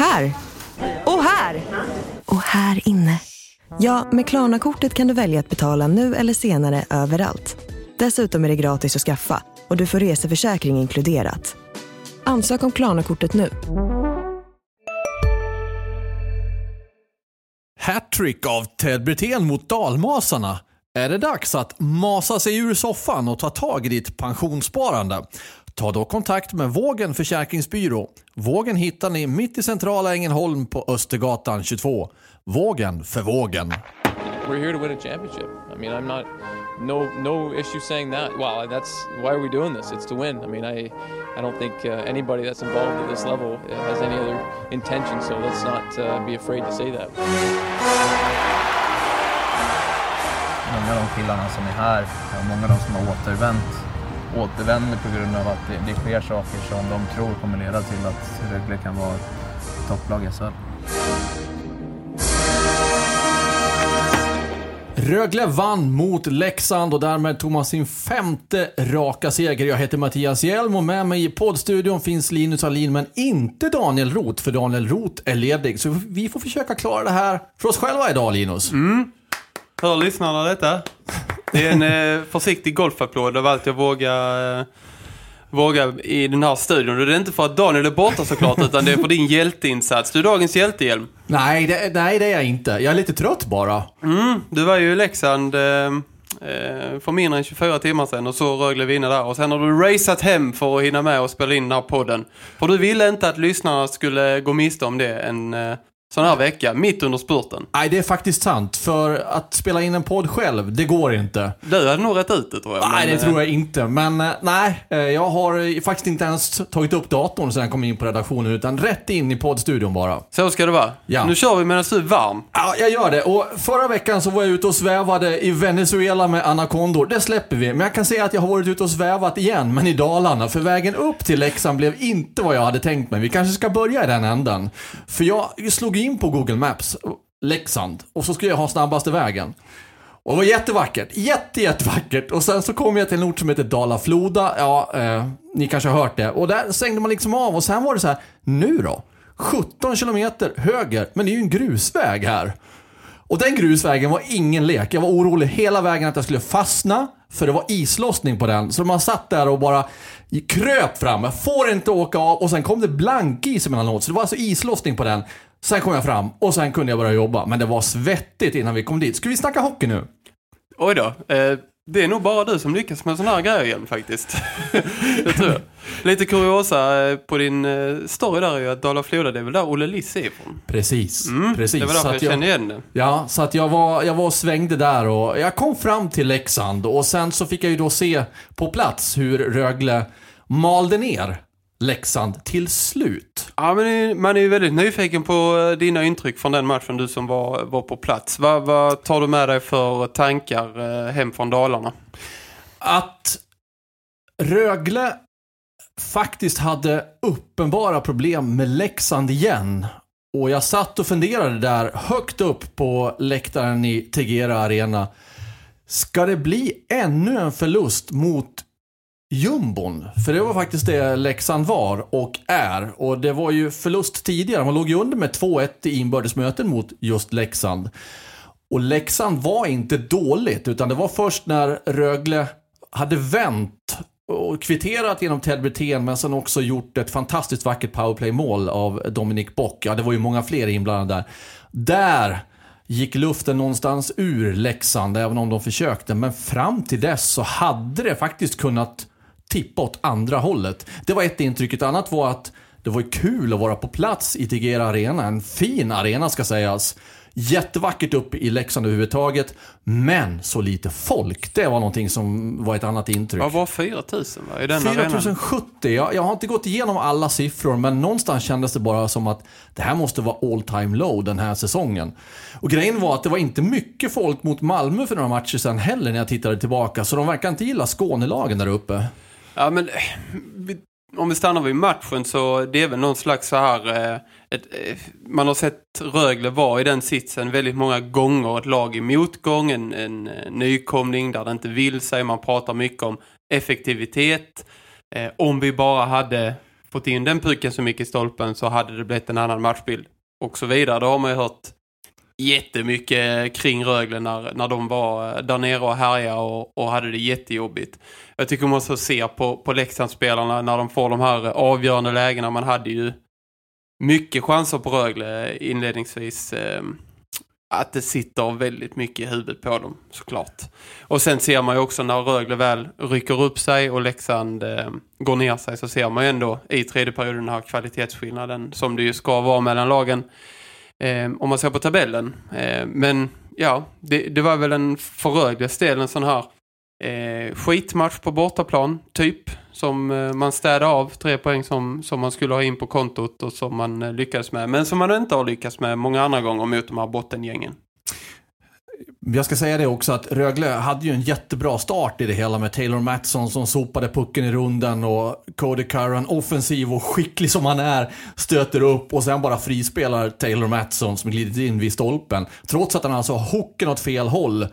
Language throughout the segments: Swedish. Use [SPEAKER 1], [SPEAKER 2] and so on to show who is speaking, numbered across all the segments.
[SPEAKER 1] Här! Och här! Och här inne. Ja, med Klarna-kortet kan du välja att betala nu eller senare överallt. Dessutom är det gratis att skaffa och du får reseförsäkring inkluderat. Ansök om Klarna-kortet nu.
[SPEAKER 2] Hattrick av Ted Brithén mot Dalmasarna. Är det dags att masa sig ur soffan och ta tag i ditt pensionssparande? Ta då kontakt med Vågen Försäkringsbyrå. Vågen hittar ni mitt i centrala Ängelholm på Östergatan 22. Vågen för vågen.
[SPEAKER 3] We're here to win a championship. I mean, I'm not no no issue saying that. Well, that's why are we doing this? It's to win. I mean, I I don't think uh, anybody that's involved at this level uh, has any other intention. So let's not uh, be afraid to say that.
[SPEAKER 4] Många av de killarna som är här, och många av de som har återvänt, återvänder på grund av att det, det sker saker som de tror kommer leda till att Rögle kan vara ett topplag i SHL.
[SPEAKER 2] Rögle vann mot Leksand och därmed tog man sin femte raka seger. Jag heter Mattias Hjelm och med mig i poddstudion finns Linus Alin men inte Daniel Roth för Daniel Roth är ledig. Så vi får försöka klara det här för oss själva idag Linus.
[SPEAKER 5] Hör lyssnarna detta? Det är en eh, försiktig golfapplåd av allt jag vågar, eh, vågar i den här studion. Och det är inte för att Daniel är borta såklart, utan det är för din hjälteinsats. Du är dagens hjältehjälm.
[SPEAKER 2] Nej det, nej, det är jag inte. Jag är lite trött bara.
[SPEAKER 5] Mm, du var ju i Leksand eh, eh, för mindre än 24 timmar sedan och så Rögle vinna där. Och sen har du raceat hem för att hinna med och spela in den här podden. För du ville inte att lyssnarna skulle gå miste om det en eh, sån här vecka, mitt under spurten.
[SPEAKER 2] Nej, det är faktiskt sant. För att spela in en podd själv, det går inte.
[SPEAKER 5] Du hade nog rätt ut det tror jag.
[SPEAKER 2] Nej,
[SPEAKER 5] men,
[SPEAKER 2] det tror jag inte. Men eh, nej, eh, jag har eh, faktiskt inte ens tagit upp datorn sedan jag kom in på redaktionen, utan rätt in i poddstudion bara.
[SPEAKER 5] Så ska det vara.
[SPEAKER 2] Ja.
[SPEAKER 5] Nu kör vi medan du är varm.
[SPEAKER 2] Ja, jag gör det. Och förra veckan så var jag ute och svävade i Venezuela med anakondor. Det släpper vi. Men jag kan säga att jag har varit ute och svävat igen, men i Dalarna. För vägen upp till Leksand blev inte vad jag hade tänkt mig. Vi kanske ska börja i den änden. För jag slog in på Google Maps, Leksand, och så skulle jag ha snabbaste vägen. Och det var jättevackert. Jätte, jättevackert. Och sen så kom jag till en ort som heter Dala-Floda. Ja, eh, ni kanske har hört det. Och där stängde man liksom av och sen var det så här, nu då? 17 kilometer höger, men det är ju en grusväg här. Och den grusvägen var ingen lek. Jag var orolig hela vägen att jag skulle fastna, för det var islossning på den. Så man satt där och bara kröp fram. Jag får inte åka av och sen kom det blankis emellanåt. Så det var alltså islossning på den. Sen kom jag fram och sen kunde jag börja jobba. Men det var svettigt innan vi kom dit. Ska vi snacka hockey nu?
[SPEAKER 5] Oj då. Eh, det är nog bara du som lyckas med sådana här grejer igen faktiskt. det tror jag. Lite kuriosa eh, på din eh, story där är ju att Dala Floda, det är väl där Olle Liss är ifrån.
[SPEAKER 2] Precis.
[SPEAKER 5] Mm,
[SPEAKER 2] Precis.
[SPEAKER 5] Det var därför
[SPEAKER 2] att
[SPEAKER 5] jag kände igen det.
[SPEAKER 2] Ja, så att jag var, jag var och svängde där och jag kom fram till Leksand och sen så fick jag ju då se på plats hur Rögle malde ner Leksand till slut.
[SPEAKER 5] Ja, men man är ju väldigt nyfiken på eh, dina intryck från den matchen, du som var, var på plats. Vad, vad tar du med dig för tankar eh, hem från Dalarna?
[SPEAKER 2] Att Rögle faktiskt hade uppenbara problem med Leksand igen. Och jag satt och funderade där högt upp på läktaren i Tegera Arena. Ska det bli ännu en förlust mot jumbon? För det var faktiskt det Leksand var och är. Och det var ju förlust tidigare. Man låg ju under med 2-1 i inbördesmöten mot just Leksand. Och Leksand var inte dåligt, utan det var först när Rögle hade vänt och kvitterat genom Ted Brithén, men sen också gjort ett fantastiskt vackert powerplay-mål av Dominic Bock. Ja, det var ju många fler inblandade där. Där gick luften någonstans ur Leksand, även om de försökte. Men fram till dess så hade det faktiskt kunnat tippa åt andra hållet. Det var ett intryck. Ett annat var att det var kul att vara på plats i Tegera Arena. En fin arena ska sägas. Jättevackert upp i Leksand överhuvudtaget. Men så lite folk. Det var någonting som var ett annat intryck.
[SPEAKER 5] Ja, var 4000 va? I den arenan?
[SPEAKER 2] 4070. Jag, jag har inte gått igenom alla siffror, men någonstans kändes det bara som att det här måste vara all time low den här säsongen. Och grejen var att det var inte mycket folk mot Malmö för några matcher sen heller när jag tittade tillbaka, så de verkar inte gilla Skånelagen där uppe.
[SPEAKER 5] Ja, men om vi stannar vid matchen så det är väl någon slags så här... Eh, ett, eh, man har sett Rögle vara i den sitsen väldigt många gånger. Ett lag i motgång, en, en eh, nykomling där det inte vill sig. Man pratar mycket om effektivitet. Eh, om vi bara hade fått in den pucken som gick i stolpen så hade det blivit en annan matchbild. Och så vidare. Det har man ju hört jättemycket kring Rögle när, när de var eh, där nere och härjade och, och hade det jättejobbigt. Jag tycker man så ser på, på Leksandsspelarna när de får de här avgörande lägena. Man hade ju mycket chanser på Rögle inledningsvis. Eh, att det sitter väldigt mycket i huvudet på dem, såklart. Och sen ser man ju också när Rögle väl rycker upp sig och Leksand eh, går ner sig så ser man ju ändå i tredje perioden den här kvalitetsskillnaden som det ju ska vara mellan lagen. Eh, om man ser på tabellen. Eh, men ja, det, det, var väl en för Rögles del en sån här eh, skitmatch på bortaplan, typ. Som eh, man städade av, tre poäng som, som man skulle ha in på kontot och som man eh, lyckades med. Men som man inte har lyckats med många andra gånger mot de här bottengängen.
[SPEAKER 2] Jag ska säga det också att Rögle hade ju en jättebra start i det hela med Taylor Mattsson som sopade pucken i runden och Cody Curran offensiv och skicklig som han är stöter upp och sen bara frispelar Taylor Mattsson som glidit in vid stolpen. Trots att han alltså har hooken åt fel håll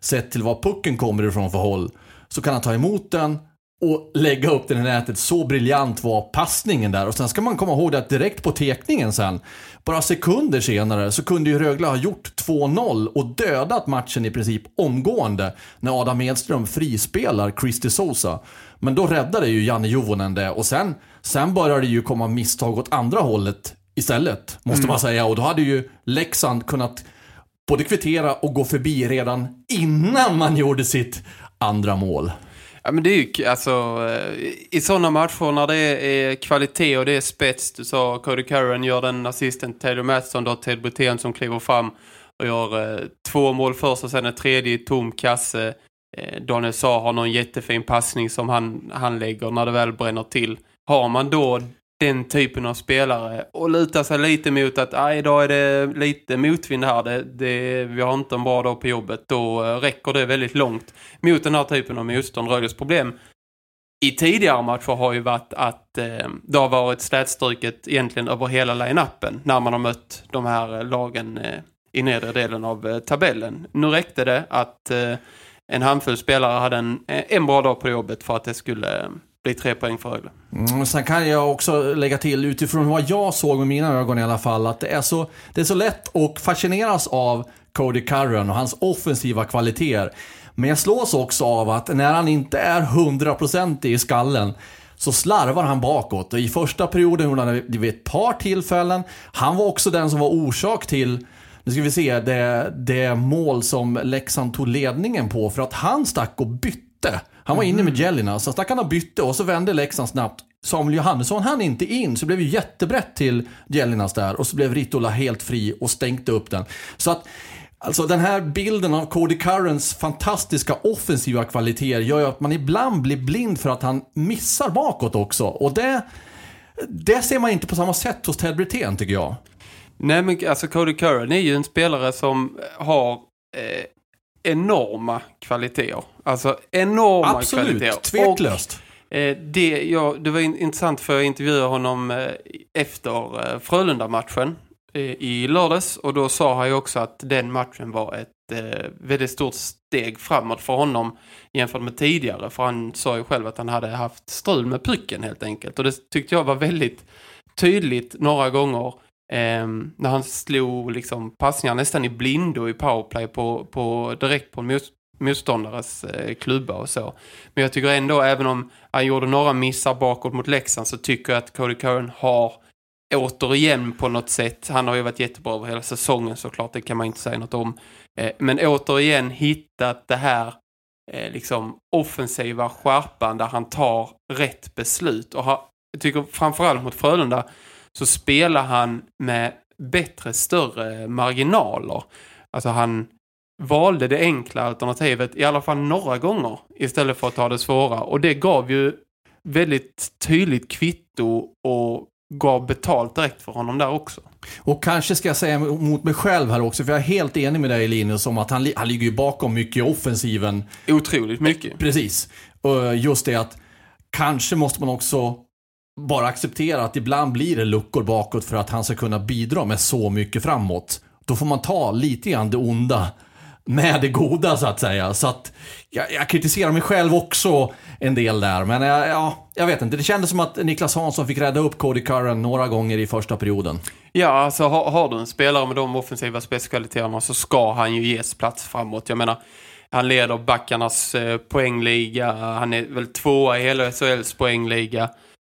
[SPEAKER 2] sett till var pucken kommer ifrån för håll så kan han ta emot den och lägga upp den i nätet. Så briljant var passningen där. Och sen ska man komma ihåg att direkt på tekningen sen, bara sekunder senare, så kunde ju Rögle ha gjort 2-0 och dödat matchen i princip omgående när Adam Edström frispelar Christy Sosa. Men då räddade ju Janne Juvonen det och sen, sen började det ju komma misstag åt andra hållet istället, måste mm. man säga. Och då hade ju Leksand kunnat både kvittera och gå förbi redan innan man gjorde sitt andra mål.
[SPEAKER 5] Ja, men det är ju alltså eh, i sådana matcher när det är kvalitet och det är spets. Du sa Cody Curran gör den assisten Taylor Mattsson då Ted Brutén som kliver fram och gör eh, två mål först och sen en tredje i tom kasse. Eh, Daniel Sa har någon jättefin passning som han, han lägger när det väl bränner till. Har man då den typen av spelare och luta sig lite mot att idag är det lite motvind här, det, det, vi har inte en bra dag på jobbet, då eh, räcker det väldigt långt mot den här typen av motstånd. Rögles problem i tidigare matcher har ju varit att eh, det har varit slätstryket egentligen över hela line-upen när man har mött de här eh, lagen eh, i nedre delen av eh, tabellen. Nu räckte det att eh, en handfull spelare hade en, eh, en bra dag på jobbet för att det skulle blir tre poäng för Rögle.
[SPEAKER 2] Mm, sen kan jag också lägga till, utifrån vad jag såg med mina ögon i alla fall, att det är så, det är så lätt att fascineras av Cody Curran och hans offensiva kvaliteter. Men jag slås också av att när han inte är 100% i skallen så slarvar han bakåt. Och I första perioden gjorde han det vid ett par tillfällen. Han var också den som var orsak till nu ska vi se, det, det mål som Leksand tog ledningen på för att han stack och bytte. Han var inne med mhm. Jelina, så stack han bytte och så vände Leksand snabbt. Samuel Johannesson han inte in, så blev det jättebrett till Jelinas där och så blev Ritola helt fri och stänkte upp den. Så att Alltså den här bilden av Cody Currens fantastiska offensiva kvaliteter gör ju att man ibland blir blind för att han missar bakåt också. Och det, det ser man inte på samma sätt hos Ted Brithén tycker jag.
[SPEAKER 5] Nej men alltså Cody Curran är ju en spelare som har eh, enorma kvaliteter. Alltså enorma
[SPEAKER 2] Absolut,
[SPEAKER 5] kvaliteter.
[SPEAKER 2] Absolut, tveklöst.
[SPEAKER 5] Och, eh, det, ja, det var intressant för jag intervjuade honom eh, efter eh, Frölunda-matchen eh, i lördags. Och då sa han ju också att den matchen var ett eh, väldigt stort steg framåt för honom jämfört med tidigare. För han sa ju själv att han hade haft strul med pucken helt enkelt. Och det tyckte jag var väldigt tydligt några gånger Eh, när han slog liksom passningar nästan i blindo i powerplay på, på, direkt på en motståndares eh, klubba och så. Men jag tycker ändå, även om han gjorde några missar bakåt mot Leksand så tycker jag att Cody Curran har återigen på något sätt, han har ju varit jättebra över hela säsongen såklart, det kan man inte säga något om. Eh, men återigen hittat det här eh, liksom offensiva skärpan där han tar rätt beslut. Och har, jag tycker framförallt mot Frölunda så spelar han med bättre, större marginaler. Alltså han valde det enkla alternativet i alla fall några gånger istället för att ta det svåra. Och det gav ju väldigt tydligt kvitto och gav betalt direkt för honom där också.
[SPEAKER 2] Och kanske ska jag säga mot mig själv här också, för jag är helt enig med dig Linus om att han, han ligger ju bakom mycket i offensiven.
[SPEAKER 5] Otroligt mycket.
[SPEAKER 2] Precis. Just det att kanske måste man också bara acceptera att ibland blir det luckor bakåt för att han ska kunna bidra med så mycket framåt. Då får man ta lite grann det onda med det goda så att säga. Så att jag, jag kritiserar mig själv också en del där. Men jag, ja, jag vet inte, det kändes som att Niklas Hansson fick rädda upp Cody Curran några gånger i första perioden.
[SPEAKER 5] Ja, alltså har, har du en spelare med de offensiva spetskvaliteterna så ska han ju ges plats framåt. Jag menar, han leder backarnas eh, poängliga, han är väl tvåa i hela SHLs poängliga.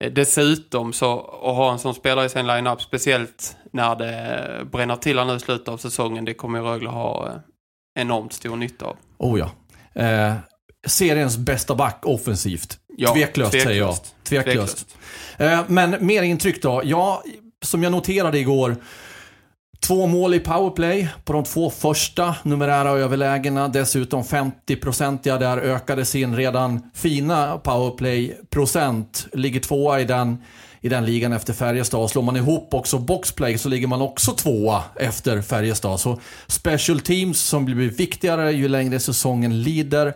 [SPEAKER 5] Eh, Dessutom så att ha en sån spelare i sin line-up, speciellt när det bränner till nu i slutet av säsongen, det kommer Rögle ha eh, enormt stor nytta av.
[SPEAKER 2] Oh ja. Eh, seriens bästa back offensivt.
[SPEAKER 5] Ja,
[SPEAKER 2] tveklöst, säger jag.
[SPEAKER 5] tveklöst.
[SPEAKER 2] Tveklöst. Eh, men mer intryck då. Ja, som jag noterade igår. Två mål i powerplay på de två första numerära överlägena. Dessutom 50-procentiga där ökade sin redan fina powerplay-procent. Ligger tvåa i den, i den ligan efter Färjestad. Slår man ihop också boxplay så ligger man också tvåa efter Färjestad. Så special teams som blir viktigare ju längre säsongen lider.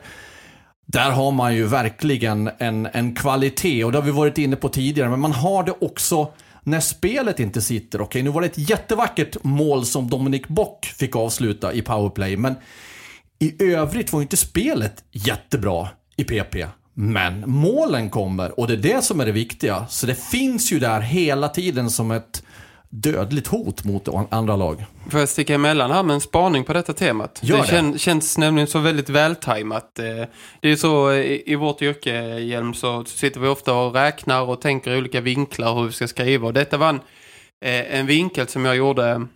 [SPEAKER 2] Där har man ju verkligen en, en kvalitet och det har vi varit inne på tidigare. Men man har det också när spelet inte sitter. Okej, nu var det ett jättevackert mål som Dominic Bock fick avsluta i powerplay. Men i övrigt var ju inte spelet jättebra i PP. Men målen kommer och det är det som är det viktiga. Så det finns ju där hela tiden som ett dödligt hot mot andra lag.
[SPEAKER 5] Får jag sticka emellan här med en spaning på detta temat?
[SPEAKER 2] Gör
[SPEAKER 5] det,
[SPEAKER 2] det.
[SPEAKER 5] kän, känns nämligen så väldigt vältajmat. Eh, Det är ju så i, i vårt yrke, Hjelm, så sitter vi ofta och räknar och tänker olika vinklar hur vi ska skriva. Och detta var en, eh, en vinkel som jag gjorde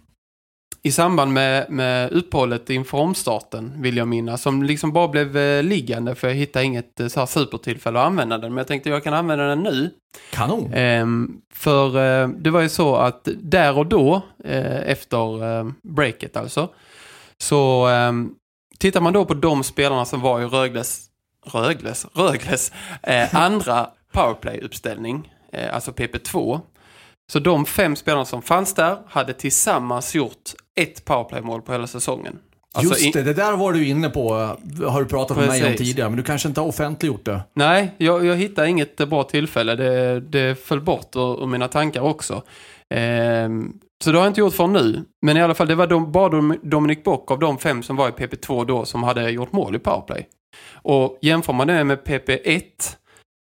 [SPEAKER 5] i samband med, med uppehållet inför omstarten, vill jag minnas. Som liksom bara blev eh, liggande för jag hittade inget eh, så här supertillfälle att använda den. Men jag tänkte jag kan använda den nu.
[SPEAKER 2] Kanon!
[SPEAKER 5] Ehm, för eh, det var ju så att där och då, eh, efter eh, breaket alltså, så ehm, tittar man då på de spelarna som var i Rögles, Rögles, Rögles eh, andra powerplay-uppställning, eh, alltså PP2. Så de fem spelarna som fanns där hade tillsammans gjort ett powerplay-mål på hela säsongen. Alltså
[SPEAKER 2] Just det, det där var du inne på. Har du pratat med mig om tidigare. Men du kanske inte har offentliggjort det.
[SPEAKER 5] Nej, jag, jag hittade inget bra tillfälle. Det, det föll bort ur, ur mina tankar också. Ehm, så det har jag inte gjort för nu. Men i alla fall, det var de, bara Dom- Dominic Bock av de fem som var i PP2 då som hade gjort mål i powerplay. Och jämför man det med PP1 eh,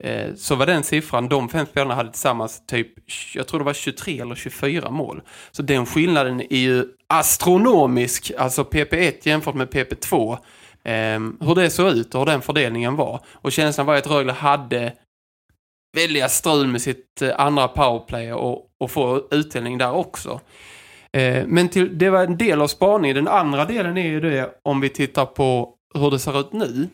[SPEAKER 5] Eh, så var den siffran, de fem spelarna hade tillsammans typ, jag tror det var 23 eller 24 mål. Så den skillnaden är ju astronomisk, alltså PP1 jämfört med PP2. Eh, hur det såg ut och hur den fördelningen var. Och känslan var att Rögle hade väldiga strul med sitt eh, andra powerplay och, och få utdelning där också. Eh, men till, det var en del av spaningen. Den andra delen är ju det om vi tittar på hur det ser ut nu.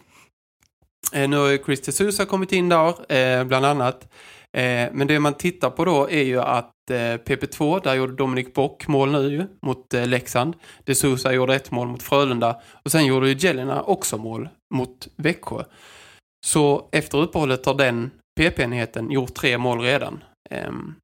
[SPEAKER 5] Eh, nu har ju Chris D'Souza kommit in där, eh, bland annat. Eh, men det man tittar på då är ju att PP2, där gjorde Dominic Bock mål nu ju, mot eh, Leksand. D'Souza gjorde ett mål mot Frölunda. Och sen gjorde ju Jelena också mål mot Växjö. Så efter uppehållet har den PP-enheten gjort tre mål redan. Ehm,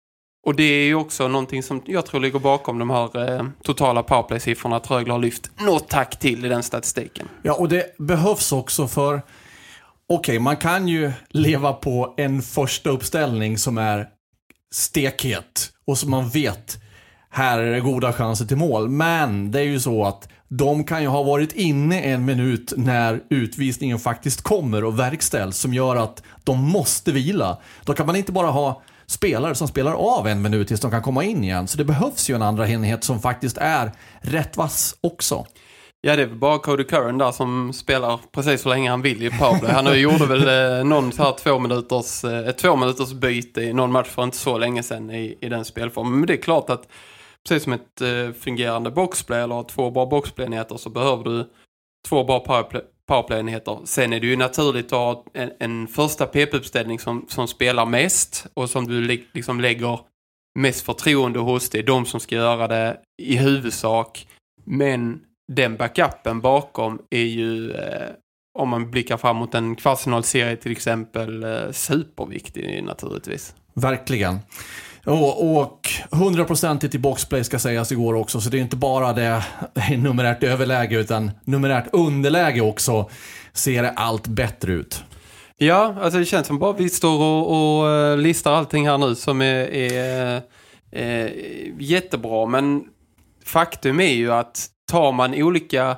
[SPEAKER 5] och det är ju också någonting som jag tror ligger bakom de här eh, totala powerplay-siffrorna att Rögle har lyft något tack till i den statistiken.
[SPEAKER 2] Ja, och det behövs också för... Okej, man kan ju leva på en första uppställning som är stekhet och som man vet, här är det goda chanser till mål. Men det är ju så att de kan ju ha varit inne en minut när utvisningen faktiskt kommer och verkställs som gör att de måste vila. Då kan man inte bara ha spelare som spelar av en minut tills de kan komma in igen. Så det behövs ju en andra enhet som faktiskt är rätt vass också.
[SPEAKER 5] Ja, det är väl bara Cody Curran där som spelar precis så länge han vill i powerplay. Han gjorde väl eh, någon så här två minuters, eh, ett två minuters byte i någon match för inte så länge sedan i, i den spelformen. Men det är klart att precis som ett eh, fungerande boxplay eller två bra boxplayenheter så behöver du två bra powerplay- Sen är det ju naturligt att ha en, en första PP-uppställning som, som spelar mest och som du li- liksom lägger mest förtroende hos. Det är de som ska göra det i huvudsak. Men den backupen bakom är ju, eh, om man blickar fram mot en kvartsfinalserie till exempel, eh, superviktig naturligtvis.
[SPEAKER 2] Verkligen. Och, och 100% i boxplay ska sägas igår också, så det är inte bara det numerärt överläge utan numerärt underläge också ser det allt bättre ut.
[SPEAKER 5] Ja, alltså det känns som bara vi står och, och eh, listar allting här nu som är, är eh, jättebra. Men faktum är ju att tar man olika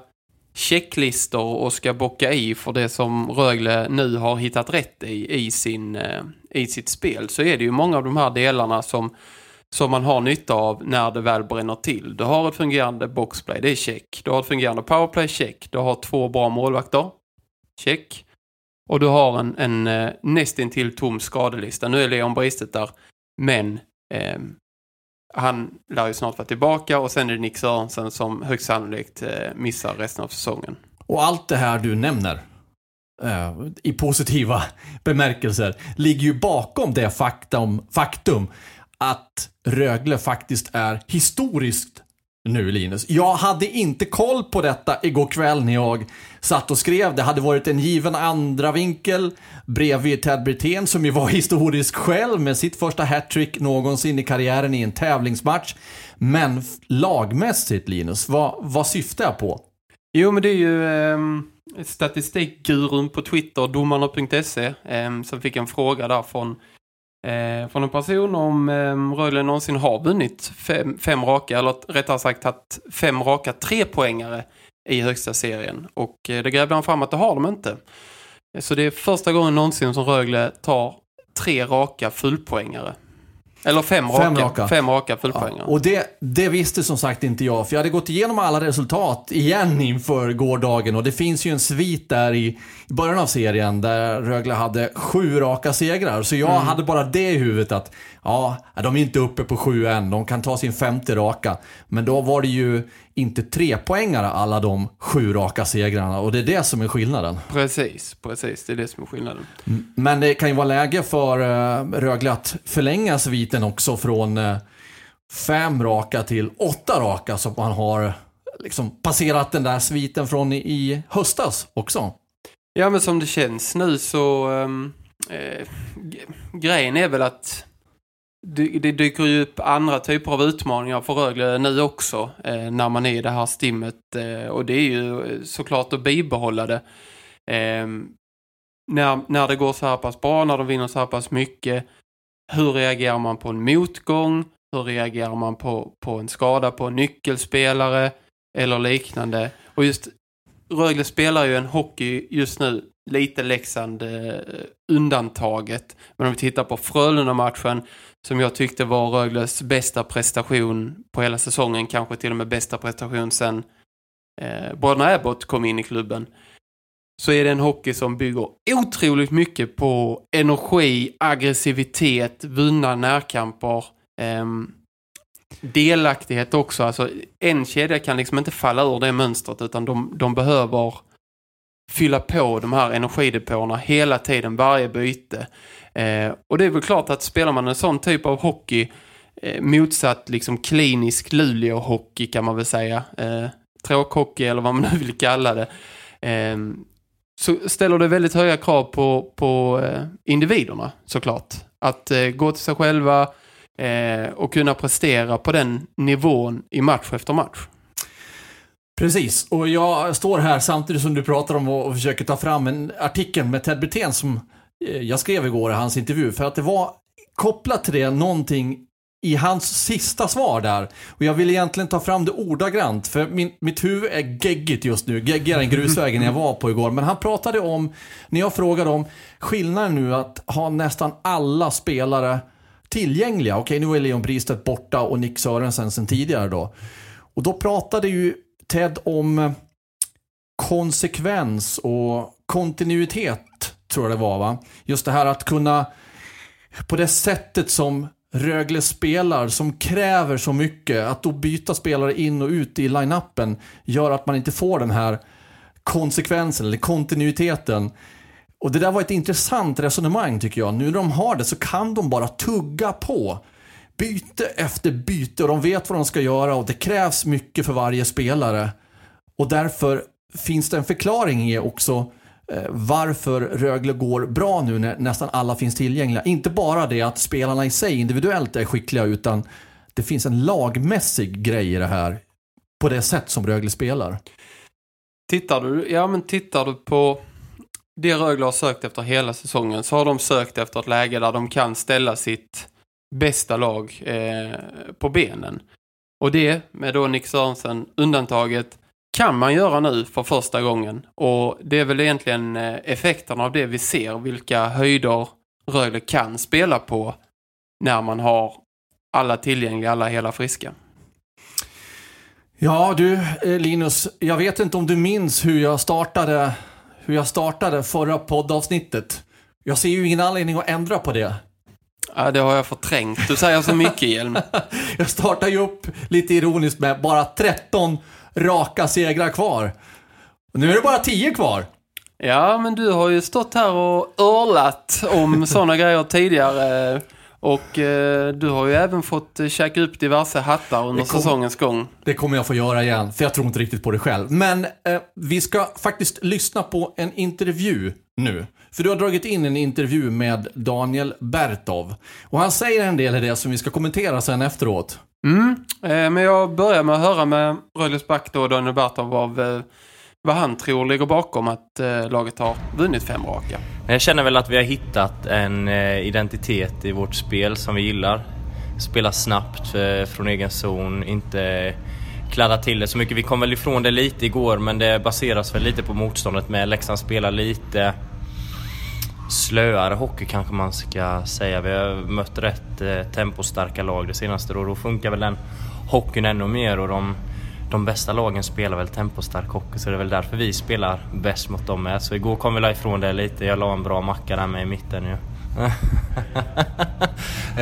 [SPEAKER 5] checklistor och ska bocka i för det som Rögle nu har hittat rätt i i, sin, eh, i sitt spel så är det ju många av de här delarna som, som man har nytta av när det väl bränner till. Du har ett fungerande boxplay, det är check. Du har ett fungerande powerplay, check. Du har två bra målvakter, check. Och du har en, en eh, nästintill tom skadelista. Nu är Leon Bristet där, men eh, han lär ju snart vara tillbaka och sen är det Nick Sörensen som högst sannolikt eh, missar resten av säsongen.
[SPEAKER 2] Och allt det här du nämner, eh, i positiva bemärkelser, ligger ju bakom det faktum, faktum att Rögle faktiskt är historiskt nu Linus. Jag hade inte koll på detta igår kväll när jag satt och skrev. Det hade varit en given andra vinkel bredvid Ted Brithén som ju var historisk själv med sitt första hattrick någonsin i karriären i en tävlingsmatch. Men lagmässigt Linus, vad, vad syftar jag på?
[SPEAKER 5] Jo men det är ju eh, statistikgurun på Twitter, domarna.se, eh, som fick en fråga där från eh, från en person om eh, Rögle någonsin har vunnit fem, fem raka, eller rättare sagt att fem raka tre poängare i högsta serien. Och eh, det grävde han fram att det har de inte. Så det är första gången någonsin som Rögle tar tre raka fullpoängare. Eller fem, fem raka, raka. Fem raka fullpoängare. Ja,
[SPEAKER 2] och det, det visste som sagt inte jag. För jag hade gått igenom alla resultat igen inför gårdagen. Och det finns ju en svit där i början av serien där Rögle hade sju raka segrar. Så jag mm. hade bara det i huvudet att ja, de är inte uppe på sju än. De kan ta sin femte raka. Men då var det ju inte tre poängare alla de sju raka segrarna. Och det är det som är skillnaden.
[SPEAKER 5] Precis, precis. Det är det som är skillnaden.
[SPEAKER 2] Men det kan ju vara läge för uh, Rögle att förlänga sviten också från uh, fem raka till åtta raka. Så att man har liksom passerat den där sviten från i, i höstas också.
[SPEAKER 5] Ja, men som det känns nu så... Um, eh, grejen är väl att det, dyker ju upp andra typer av utmaningar för Rögle nu också eh, när man är i det här stimmet eh, och det är ju eh, såklart att bibehålla det. Eh, när, när det går så här pass bra, när de vinner så här pass mycket, hur reagerar man på en motgång? Hur reagerar man på, på en skada på en nyckelspelare eller liknande? Och just Rögle spelar ju en hockey just nu lite Leksand eh, undantaget. Men om vi tittar på Frölunda-matchen som jag tyckte var Rögles bästa prestation på hela säsongen, kanske till och med bästa prestation sen eh, Bröderna Abbott kom in i klubben. Så är det en hockey som bygger otroligt mycket på energi, aggressivitet, vunna närkamper, eh, delaktighet också. Alltså en kedja kan liksom inte falla ur det mönstret utan de, de behöver fylla på de här energidepåerna hela tiden, varje byte. Eh, och det är väl klart att spelar man en sån typ av hockey eh, motsatt liksom klinisk Luleå-hockey kan man väl säga. Eh, tråkhockey eller vad man nu vill kalla det. Eh, så ställer det väldigt höga krav på, på eh, individerna såklart. Att eh, gå till sig själva eh, och kunna prestera på den nivån i match efter match.
[SPEAKER 2] Precis, och jag står här samtidigt som du pratar om och försöker ta fram en artikel med Ted Brithén som Eh, jag skrev igår i hans intervju. För att det var kopplat till det någonting i hans sista svar där. Och jag vill egentligen ta fram det ordagrant, för min, mitt huvud är geggigt just nu. Geggigare än grusvägen jag var på igår. Men han pratade om, när jag frågade om skillnaden nu att ha nästan alla spelare tillgängliga. Okej, nu är Leon Bristedt borta och Nick Sörensen sen tidigare då. Och då pratade ju Ted om konsekvens och kontinuitet, tror jag det var va? Just det här att kunna, på det sättet som Rögle spelar, som kräver så mycket, att då byta spelare in och ut i line-upen gör att man inte får den här konsekvensen eller kontinuiteten. Och det där var ett intressant resonemang tycker jag. Nu när de har det så kan de bara tugga på byte efter byte och de vet vad de ska göra och det krävs mycket för varje spelare. Och därför finns det en förklaring i också Eh, varför Rögle går bra nu när nästan alla finns tillgängliga. Inte bara det att spelarna i sig individuellt är skickliga utan det finns en lagmässig grej i det här på det sätt som Rögle spelar.
[SPEAKER 5] Tittar du, ja, men tittar du på det Rögle har sökt efter hela säsongen så har de sökt efter ett läge där de kan ställa sitt bästa lag eh, på benen. Och det, med då Nick Sörensen undantaget, kan man göra nu för första gången. Och det är väl egentligen eh, effekten av det vi ser. Vilka höjder Rögle kan spela på när man har alla tillgängliga, alla hela friska.
[SPEAKER 2] Ja du eh, Linus, jag vet inte om du minns hur jag startade, hur jag startade förra poddavsnittet. Jag ser ju ingen anledning att ändra på det.
[SPEAKER 5] Ja, det har jag förträngt. Du säger så mycket, Hjelm.
[SPEAKER 2] Jag startar ju upp lite ironiskt med bara 13 raka segrar kvar. Och nu är det bara 10 kvar.
[SPEAKER 5] Ja, men du har ju stått här och örlat om sådana grejer tidigare. Och eh, du har ju även fått eh, käka upp diverse hattar under
[SPEAKER 2] kom-
[SPEAKER 5] säsongens gång.
[SPEAKER 2] Det kommer jag få göra igen, för jag tror inte riktigt på det själv. Men eh, vi ska faktiskt lyssna på en intervju nu. För du har dragit in en intervju med Daniel Bertov. Och han säger en del i det som vi ska kommentera sen efteråt.
[SPEAKER 5] Mm. Eh, men jag börjar med att höra med Röjles back då, Daniel Bartov, av eh, vad han tror ligger bakom att eh, laget har vunnit fem raka.
[SPEAKER 6] Jag känner väl att vi har hittat en eh, identitet i vårt spel som vi gillar. Spela snabbt eh, från egen zon, inte kladda till det så mycket. Vi kom väl ifrån det lite igår men det baseras väl lite på motståndet med. Leksand spelar lite slöare hockey kanske man ska säga. Vi har mött rätt eh, tempostarka lag det senaste och då funkar väl den hockeyn ännu mer och de, de bästa lagen spelar väl tempostark hockey så det är väl därför vi spelar bäst mot dem med. Så igår kom vi la ifrån det lite. Jag la en bra macka där med i mitten ju.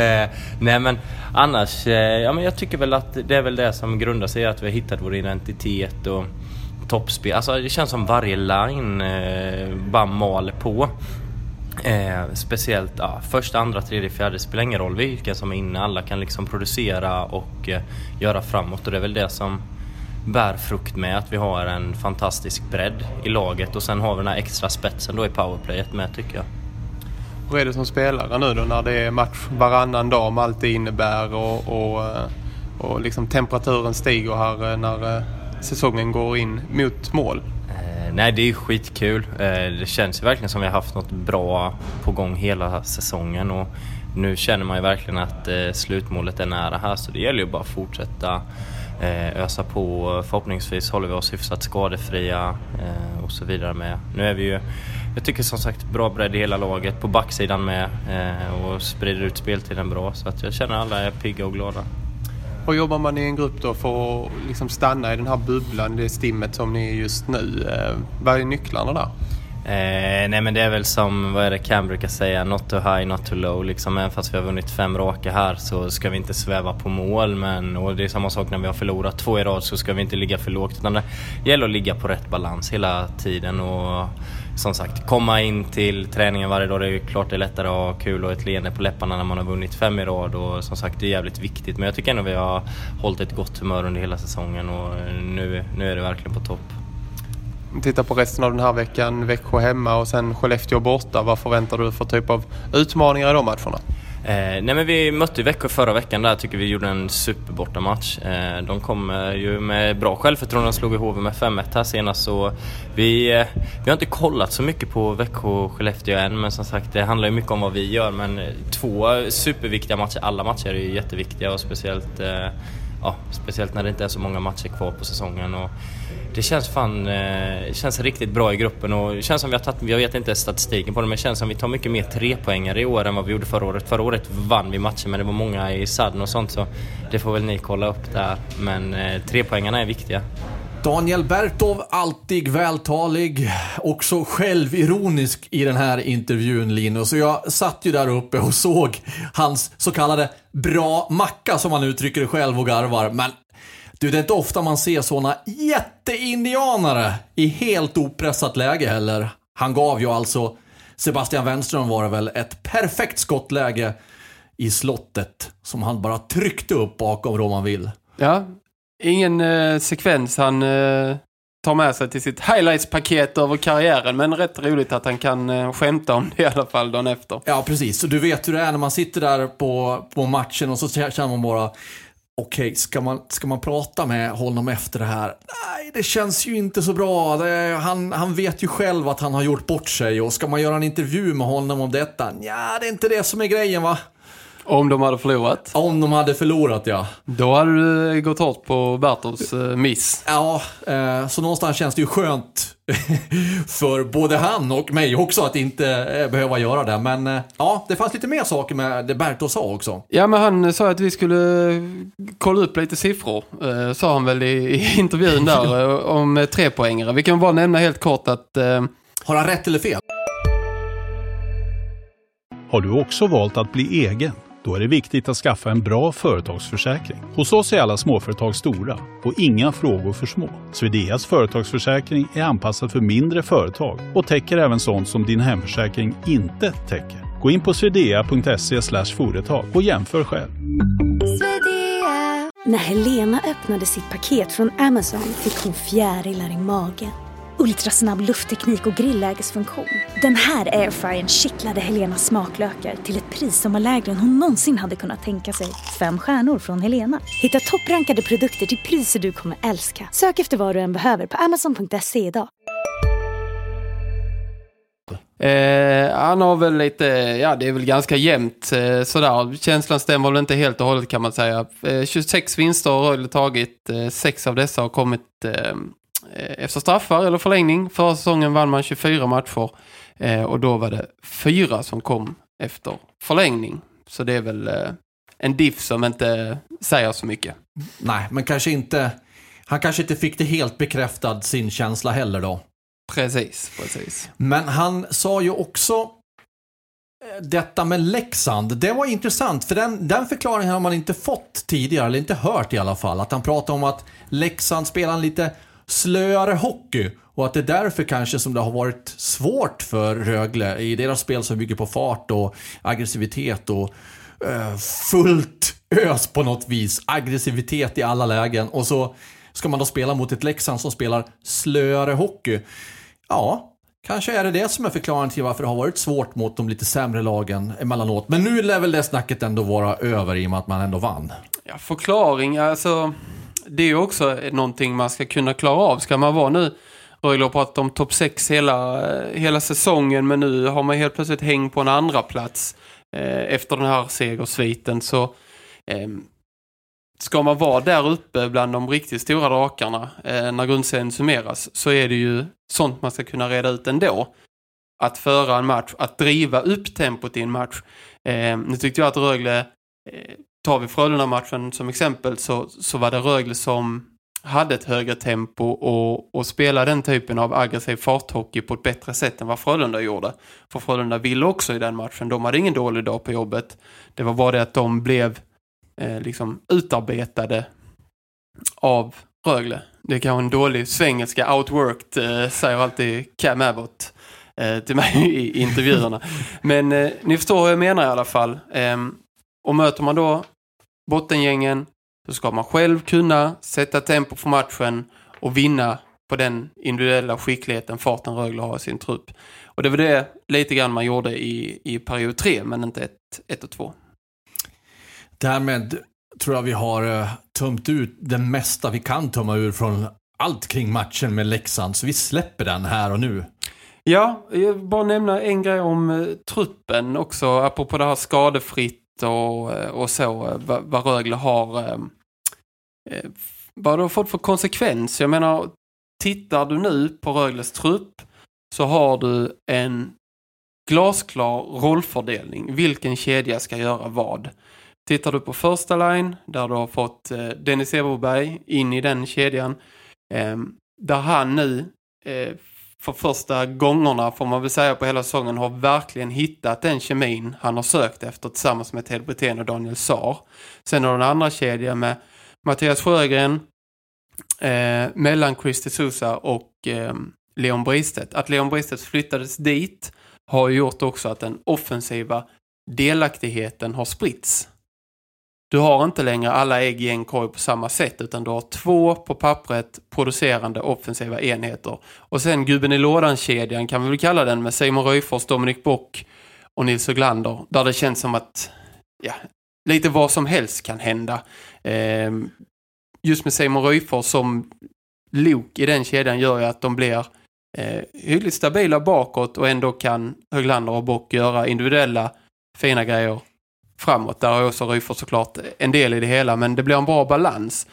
[SPEAKER 6] eh, nej men annars, eh, ja men jag tycker väl att det är väl det som grundar sig i att vi har hittat vår identitet och toppspel. Alltså det känns som varje line eh, bara maler på. Eh, speciellt ja, första, andra, tredje, fjärde spelar ingen roll vilka som är inne. Alla kan liksom producera och eh, göra framåt och det är väl det som bär frukt med att vi har en fantastisk bredd i laget och sen har vi den här extra spetsen då i powerplayet med tycker jag.
[SPEAKER 5] Hur är det som spelare nu då när det är match varannan dag med allt det innebär och, och, och liksom temperaturen stiger här eh, när eh, säsongen går in mot mål?
[SPEAKER 6] Eh, nej, det är skitkul. Eh, det känns ju verkligen som vi har haft något bra på gång hela säsongen och nu känner man ju verkligen att eh, slutmålet är nära här så det gäller ju bara att fortsätta ösa på. Förhoppningsvis håller vi oss hyfsat skadefria och så vidare med. Nu är vi ju, jag tycker som sagt bra bredd i hela laget, på backsidan med och sprider ut speltiden bra så att jag känner att alla är pigga och glada.
[SPEAKER 5] Hur jobbar man i en grupp då för att liksom stanna i den här bubblan, det stimmet som ni är just nu? Eh, vad är nycklarna där?
[SPEAKER 6] Eh, nej men det är väl som, vad är det Cam brukar säga, not too high, not too low. Liksom, även fast vi har vunnit fem raka här så ska vi inte sväva på mål. Men, och det är samma sak när vi har förlorat två i rad så ska vi inte ligga för lågt. Utan det gäller att ligga på rätt balans hela tiden. Och som sagt, komma in till träningen varje dag. Det är ju klart det är lättare att ha kul och ett leende på läpparna när man har vunnit fem i rad. Och som sagt, det är jävligt viktigt. Men jag tycker ändå vi har hållit ett gott humör under hela säsongen och eh, nu, nu är det verkligen på topp.
[SPEAKER 5] Om tittar på resten av den här veckan, Växjö hemma och sen Skellefteå borta. Vad förväntar du för typ av utmaningar i de matcherna?
[SPEAKER 6] Eh, nej men vi mötte ju Växjö förra veckan där tycker vi gjorde en superbortamatch. Eh, de kom eh, ju med bra självförtroende och slog i HV med 5-1 här senast så vi, eh, vi har inte kollat så mycket på Växjö och Skellefteå än men som sagt det handlar ju mycket om vad vi gör men eh, två superviktiga matcher, alla matcher är ju jätteviktiga och speciellt eh, Ja, speciellt när det inte är så många matcher kvar på säsongen. Och det känns fan eh, känns riktigt bra i gruppen och det känns som vi har tagit, jag vet inte statistiken på det, men det känns som vi tar mycket mer trepoängare i år än vad vi gjorde förra året. Förra året vann vi matcher men det var många i sadden och sånt så det får väl ni kolla upp där. Men eh, trepoängarna är viktiga.
[SPEAKER 2] Daniel Bertov, alltid vältalig, också självironisk i den här intervjun Linus. Och jag satt ju där uppe och såg hans så kallade bra macka som han uttrycker det själv och garvar. Men du, det är inte ofta man ser såna jätteindianare i helt opressat läge heller. Han gav ju alltså Sebastian Wenström var det väl ett perfekt skottläge i slottet som han bara tryckte upp bakom Roman Will.
[SPEAKER 5] Ja, ingen eh, sekvens han eh, tar med sig till sitt highlights-paket över karriären. Men rätt roligt att han kan eh, skämta om det i alla fall dagen efter.
[SPEAKER 2] Ja, precis. Så du vet hur det är när man sitter där på, på matchen och så känner man bara Okej, ska, man, ska man prata med honom efter det här? Nej, det känns ju inte så bra. Det, han, han vet ju själv att han har gjort bort sig och ska man göra en intervju med honom om detta? Ja, det är inte det som är grejen va?
[SPEAKER 5] Om de hade förlorat.
[SPEAKER 2] Om de hade förlorat, ja.
[SPEAKER 5] Då hade du gått hårt på Bertolds eh, miss.
[SPEAKER 2] Ja, eh, så någonstans känns det ju skönt för både han och mig också att inte eh, behöva göra det. Men eh, ja, det fanns lite mer saker med det Berto sa också.
[SPEAKER 5] Ja, men han sa att vi skulle kolla upp lite siffror. Eh, sa han väl i, intervjun där eh, om eh, trepoängare. Vi kan bara nämna helt kort att eh,
[SPEAKER 2] Har han rätt eller fel?
[SPEAKER 7] Har du också valt att bli egen? Då är det viktigt att skaffa en bra företagsförsäkring. Hos oss är alla småföretag stora och inga frågor för små. Swedeas företagsförsäkring är anpassad för mindre företag och täcker även sånt som din hemförsäkring inte täcker. Gå in på swedea.se företag och jämför själv.
[SPEAKER 8] När Helena öppnade sitt paket från Amazon fick hon fjärilar i magen. Ultrasnabb luftteknik och grillägesfunktion. Den här airfryern kittlade Helenas smaklökar till ett pris som var lägre än hon någonsin hade kunnat tänka sig. Fem stjärnor från Helena. Hitta topprankade produkter till priser du kommer älska. Sök efter vad du än behöver på amazon.se idag.
[SPEAKER 5] Eh, han har väl lite, ja det är väl ganska jämnt eh, sådär. Känslan stämmer väl inte helt och hållet kan man säga. Eh, 26 vinster har Rögle tagit, eh, sex av dessa har kommit eh, efter straffar eller förlängning. Förra säsongen vann man 24 matcher eh, och då var det fyra som kom efter förlängning. Så det är väl eh, en diff som inte säger så mycket.
[SPEAKER 2] Nej, men kanske inte... Han kanske inte fick det helt bekräftad sin känsla heller då.
[SPEAKER 5] Precis, precis.
[SPEAKER 2] Men han sa ju också eh, detta med Leksand. Det var intressant, för den, den förklaringen har man inte fått tidigare, eller inte hört i alla fall. Att han pratade om att Leksand spelar en lite slöare hockey och att det är därför kanske som det har varit svårt för Rögle i deras spel som bygger på fart och aggressivitet och eh, fullt ös på något vis. Aggressivitet i alla lägen och så ska man då spela mot ett Leksand som spelar slöare hockey. Ja, kanske är det det som är förklaringen till varför det har varit svårt mot de lite sämre lagen emellanåt. Men nu lär väl det snacket ändå vara över i och med att man ändå vann.
[SPEAKER 5] Ja, förklaring, alltså det är ju också någonting man ska kunna klara av. Ska man vara nu, Rögle har pratat om topp 6 hela, eh, hela säsongen men nu har man helt plötsligt häng på en andra plats eh, efter den här segersviten så eh, ska man vara där uppe bland de riktigt stora drakarna eh, när grundserien summeras så är det ju sånt man ska kunna reda ut ändå. Att föra en match, att driva upp tempot i en match. Eh, nu tyckte jag att Rögle, eh, tar vi Frölunda-matchen som exempel så, så var det Rögle som hade ett högre tempo och, och spelade den typen av aggressiv farthockey på ett bättre sätt än vad Frölunda gjorde. För Frölunda ville också i den matchen. De hade ingen dålig dag på jobbet. Det var bara det att de blev eh, liksom utarbetade av Rögle. Det är kanske en dålig svengelska outworked, eh, säger alltid Cam Abbott eh, till mig i intervjuerna. Men eh, ni förstår hur jag menar i alla fall. Ehm, och möter man då bottengängen så ska man själv kunna sätta tempo för matchen och vinna på den individuella skickligheten farten Rögle har i sin trupp. Och det var det lite grann man gjorde i, i period 3 men inte ett, ett och två.
[SPEAKER 2] Därmed tror jag vi har uh, tömt ut det mesta vi kan tömma ur från allt kring matchen med Leksand. Så vi släpper den här och nu.
[SPEAKER 5] Ja, jag vill bara nämna en grej om uh, truppen också. Apropå det här skadefritt och, eh, och så. Eh, vad, vad Rögle har... Eh, vad det har fått för konsekvens. Jag menar, tittar du nu på Rögles trupp så har du en glasklar rollfördelning. Vilken kedja ska göra vad? Tittar du på första line där du har fått eh, Dennis Everberg in i den kedjan. Eh, där han nu eh, för första gångerna får man väl säga på hela säsongen har verkligen hittat den kemin han har sökt efter tillsammans med Ted Brithén och Daniel Saar. Sen har du den andra kedjan med Mattias Sjögren eh, mellan Chris Sousa och eh, Leon Bristedt. Att Leon Bristedt flyttades dit har gjort också att den offensiva delaktigheten har spritts. Du har inte längre alla ägg i en korg på samma sätt utan du har två på pappret producerande offensiva enheter. Och sen gubben i lådan-kedjan kan vi väl kalla den med Simon Röjfors, Dominik Bock och Nils Höglander. Där det känns som att ja, lite vad som helst kan hända. Eh, just med Simon Röjfors som lok i den kedjan gör ju att de blir eh, hyggligt stabila bakåt och ändå kan Höglander och Bock göra individuella fina grejer framåt. Där har också Ryfors såklart en del i det hela, men det blir en bra balans.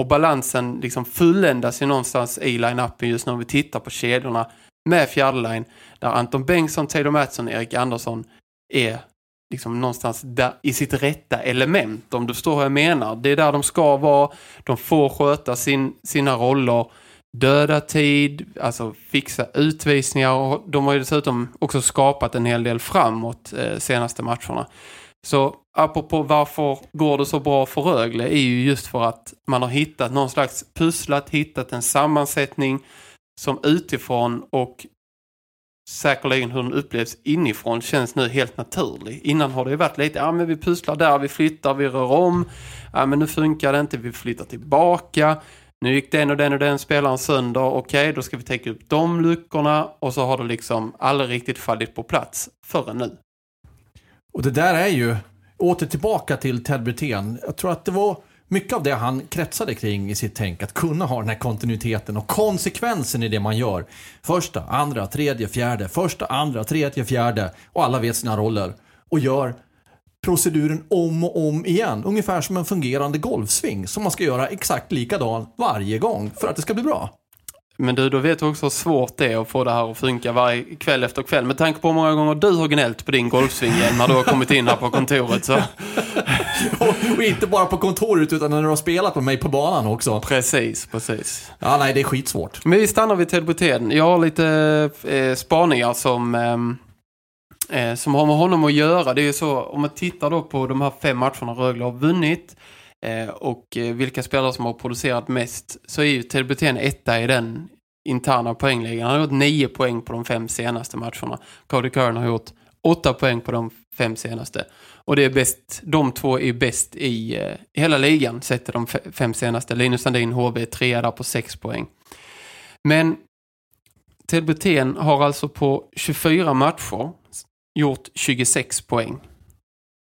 [SPEAKER 5] Och balansen liksom fulländas ju någonstans i line-upen just när vi tittar på kedjorna med fjärdeline där Anton Bengtsson, Taylor Mattsson och Erik Andersson är liksom någonstans där, i sitt rätta element om du förstår vad jag menar. Det är där de ska vara. De får sköta sin, sina roller. Döda tid, alltså fixa utvisningar och de har ju dessutom också skapat en hel del framåt eh, senaste matcherna. Så apropå varför går det så bra för Rögle är ju just för att man har hittat någon slags pusslat, hittat en sammansättning som utifrån och säkerligen hur den upplevs inifrån känns nu helt naturlig. Innan har det ju varit lite, ja men vi pusslar där, vi flyttar, vi rör om. Ja men nu funkar det inte, vi flyttar tillbaka. Nu gick den och den och den spelaren sönder, okej okay, då ska vi täcka upp de luckorna och så har det liksom aldrig riktigt fallit på plats förrän nu.
[SPEAKER 2] Och det där är ju, åter tillbaka till Ted Brithén. Jag tror att det var mycket av det han kretsade kring i sitt tänk. Att kunna ha den här kontinuiteten och konsekvensen i det man gör. Första, andra, tredje, fjärde. Första, andra, tredje, fjärde. Och alla vet sina roller. Och gör proceduren om och om igen. Ungefär som en fungerande golfsving. Som man ska göra exakt likadan varje gång för att det ska bli bra.
[SPEAKER 5] Men du, då vet du också hur svårt det är att få det här att funka varje kväll efter kväll. Med tanke på hur många gånger du har gnällt på din golfsving när du har kommit in här på kontoret. Så.
[SPEAKER 2] och, och, inte bara på kontoret utan när du har spelat med mig på banan också.
[SPEAKER 5] Precis, precis.
[SPEAKER 2] Ja, nej, det är skitsvårt.
[SPEAKER 5] Men vi stannar vid Ted Brithén. Jag har lite eh, spaningar som, eh, eh, som har med honom att göra. Det är ju så, om man tittar då på de här fem matcherna Rögle har vunnit Eh, och eh, vilka spelare som har producerat mest så är ju Ted Brithén etta i den interna poängligan. Han har gjort nio poäng på de fem senaste matcherna. Cody Curran har gjort åtta poäng på de fem senaste. Och det är bäst, de två är bäst i, eh, i hela ligan sett till de fem senaste. Linus Sandin, HV, trea där på sex poäng. Men Ted Brithén har alltså på 24 matcher gjort 26 poäng.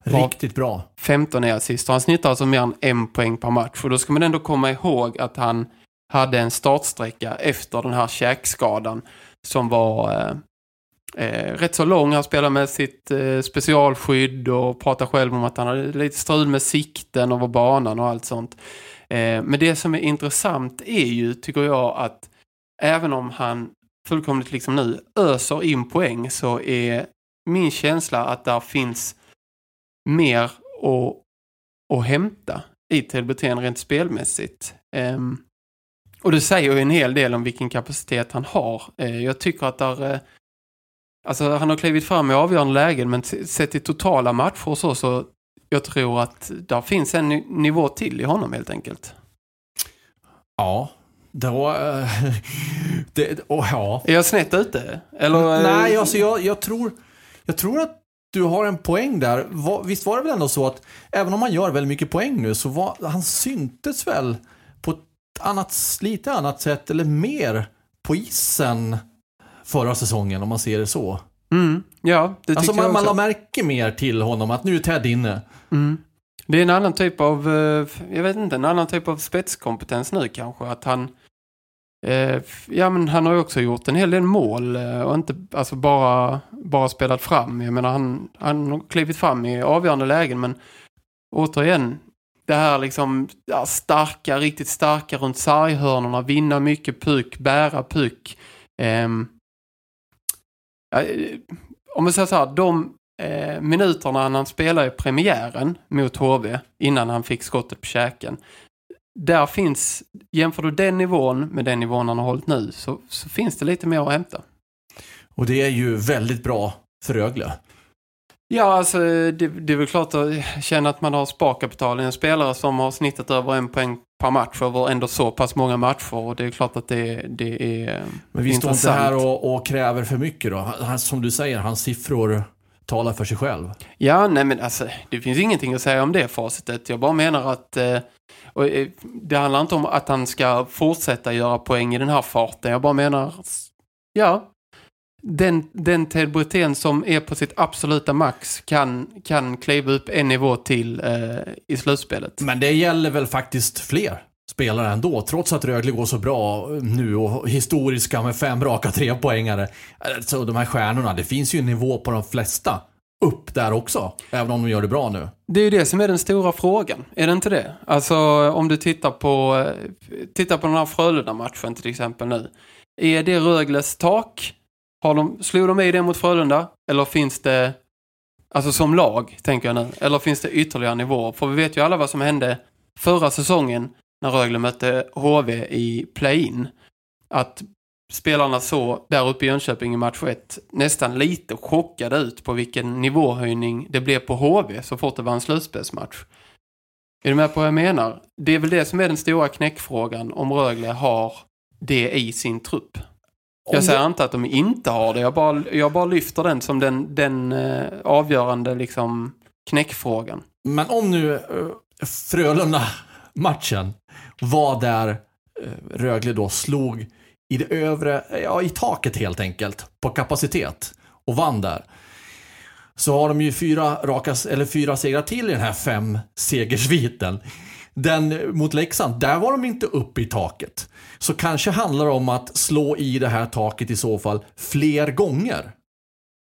[SPEAKER 2] Riktigt bra.
[SPEAKER 5] 15 är assist. Han snittar alltså mer än en poäng per match. Och då ska man ändå komma ihåg att han hade en startsträcka efter den här käkskadan som var eh, eh, rätt så lång. Han spelade med sitt eh, specialskydd och pratade själv om att han hade lite strul med sikten över banan och allt sånt. Eh, men det som är intressant är ju, tycker jag, att även om han fullkomligt liksom nu öser in poäng så är min känsla att där finns mer att, att hämta i Telbeten rent spelmässigt. Um, och det säger ju en hel del om vilken kapacitet han har. Uh, jag tycker att där, uh, alltså han har klivit fram i avgörande lägen men sett i totala matcher och så, så jag tror att där finns en nivå till i honom helt enkelt.
[SPEAKER 2] Ja, då... Uh, det, oh, ja.
[SPEAKER 5] Är jag snett ute? Eller,
[SPEAKER 2] Nej, alltså jag, jag tror... Jag tror att du har en poäng där. Visst var det väl ändå så att även om han gör väldigt mycket poäng nu så var, han syntes väl på ett annat, lite annat sätt eller mer på isen förra säsongen om man ser det så.
[SPEAKER 5] Mm, ja, det
[SPEAKER 2] alltså man,
[SPEAKER 5] jag
[SPEAKER 2] man la märke mer till honom att nu är Ted inne.
[SPEAKER 5] Mm. Det är en annan typ av, eh, jag vet inte, en annan typ av spetskompetens nu kanske. Att han, Eh, ja men han har ju också gjort en hel del mål eh, och inte alltså bara, bara spelat fram. Jag menar han, han har klivit fram i avgörande lägen men återigen det här liksom ja, starka, riktigt starka runt sarghörnorna, vinna mycket puck, bära puck. Ehm, eh, om vi säger så här, de eh, minuterna han spelade i premiären mot HV innan han fick skottet på käken där finns, jämför du den nivån med den nivån han har hållit nu så, så finns det lite mer att hämta.
[SPEAKER 2] Och det är ju väldigt bra för Rögle.
[SPEAKER 5] Ja, alltså det, det är väl klart att känna att man har sparkapital i en spelare som har snittat över en poäng per match över ändå så pass många matcher och det är klart att det, det är
[SPEAKER 2] Men vi står inte här och, och, kräver för mycket då. som du säger, hans siffror talar för sig själv.
[SPEAKER 5] Ja, nej men alltså det finns ingenting att säga om det facitet. Jag bara menar att eh, och eh, det handlar inte om att han ska fortsätta göra poäng i den här farten. Jag bara menar, ja, den, den Ted Brithén som är på sitt absoluta max kan, kan kliva upp en nivå till eh, i slutspelet.
[SPEAKER 2] Men det gäller väl faktiskt fler spelare ändå, trots att Rögle går så bra nu och historiska med fem raka trepoängare. Alltså de här stjärnorna, det finns ju en nivå på de flesta upp där också. Även om de gör det bra nu.
[SPEAKER 5] Det är ju det som är den stora frågan. Är det inte det? Alltså om du tittar på, tittar på den här Frölunda-matchen till exempel nu. Är det Rögles tak? Har de, slog de i det mot Frölunda? Eller finns det, alltså som lag tänker jag nu, eller finns det ytterligare nivåer? För vi vet ju alla vad som hände förra säsongen när Rögle mötte HV i play-in. Att spelarna så där uppe i Jönköping i match 1 nästan lite chockade ut på vilken nivåhöjning det blev på HV så fort det var en slutspelsmatch. Är du med på vad jag menar? Det är väl det som är den stora knäckfrågan om Rögle har det i sin trupp. Jag säger inte att de inte har det, jag bara, jag bara lyfter den som den, den eh, avgörande liksom, knäckfrågan.
[SPEAKER 2] Men om nu eh, Frölunda-matchen var där eh, Rögle då slog i det övre, ja i taket helt enkelt, på kapacitet och vann där. Så har de ju fyra, raka, eller fyra segrar till i den här fem segersviten. Den mot Leksand, där var de inte uppe i taket. Så kanske handlar det om att slå i det här taket i så fall fler gånger.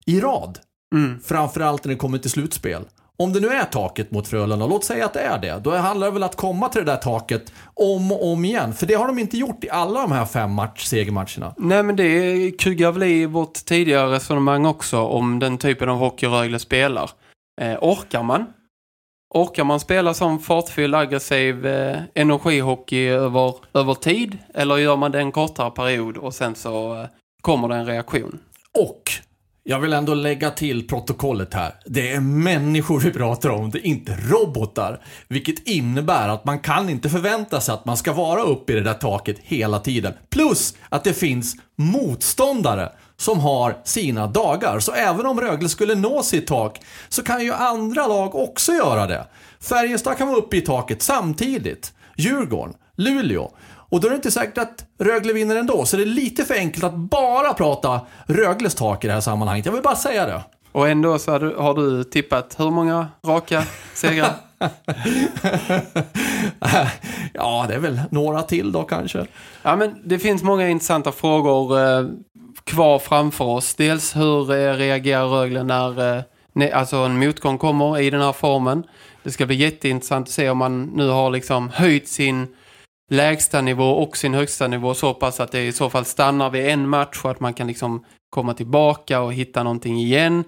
[SPEAKER 2] I rad.
[SPEAKER 5] Mm.
[SPEAKER 2] Framförallt när det kommer till slutspel. Om det nu är taket mot Frölunda, låt säga att det är det. Då handlar det väl att komma till det där taket om och om igen. För det har de inte gjort i alla de här fem match, segermatcherna.
[SPEAKER 5] Nej men det kuggar väl i vårt tidigare resonemang också om den typen av hockey Rögle spelar. Eh, orkar man? Orkar man spela som fartfylld, aggressiv eh, energihockey över, över tid? Eller gör man det en kortare period och sen så eh, kommer det en reaktion?
[SPEAKER 2] Och jag vill ändå lägga till protokollet här. Det är människor vi pratar om, det är inte robotar. Vilket innebär att man kan inte förvänta sig att man ska vara uppe i det där taket hela tiden. Plus att det finns motståndare som har sina dagar. Så även om Rögle skulle nå sitt tak så kan ju andra lag också göra det. Färjestad kan vara uppe i taket samtidigt. Djurgården, Luleå. Och då är det inte säkert att Rögle vinner ändå. Så det är lite för enkelt att bara prata Rögles tak i det här sammanhanget. Jag vill bara säga det.
[SPEAKER 5] Och ändå så har du, har du tippat hur många raka segrar?
[SPEAKER 2] ja, det är väl några till då kanske.
[SPEAKER 5] Ja, men det finns många intressanta frågor eh, kvar framför oss. Dels hur eh, reagerar Rögle när eh, ne- alltså en motgång kommer i den här formen. Det ska bli jätteintressant att se om man nu har liksom höjt sin lägsta nivå och sin högsta nivå så pass att det i så fall stannar vid en match och att man kan liksom komma tillbaka och hitta någonting igen.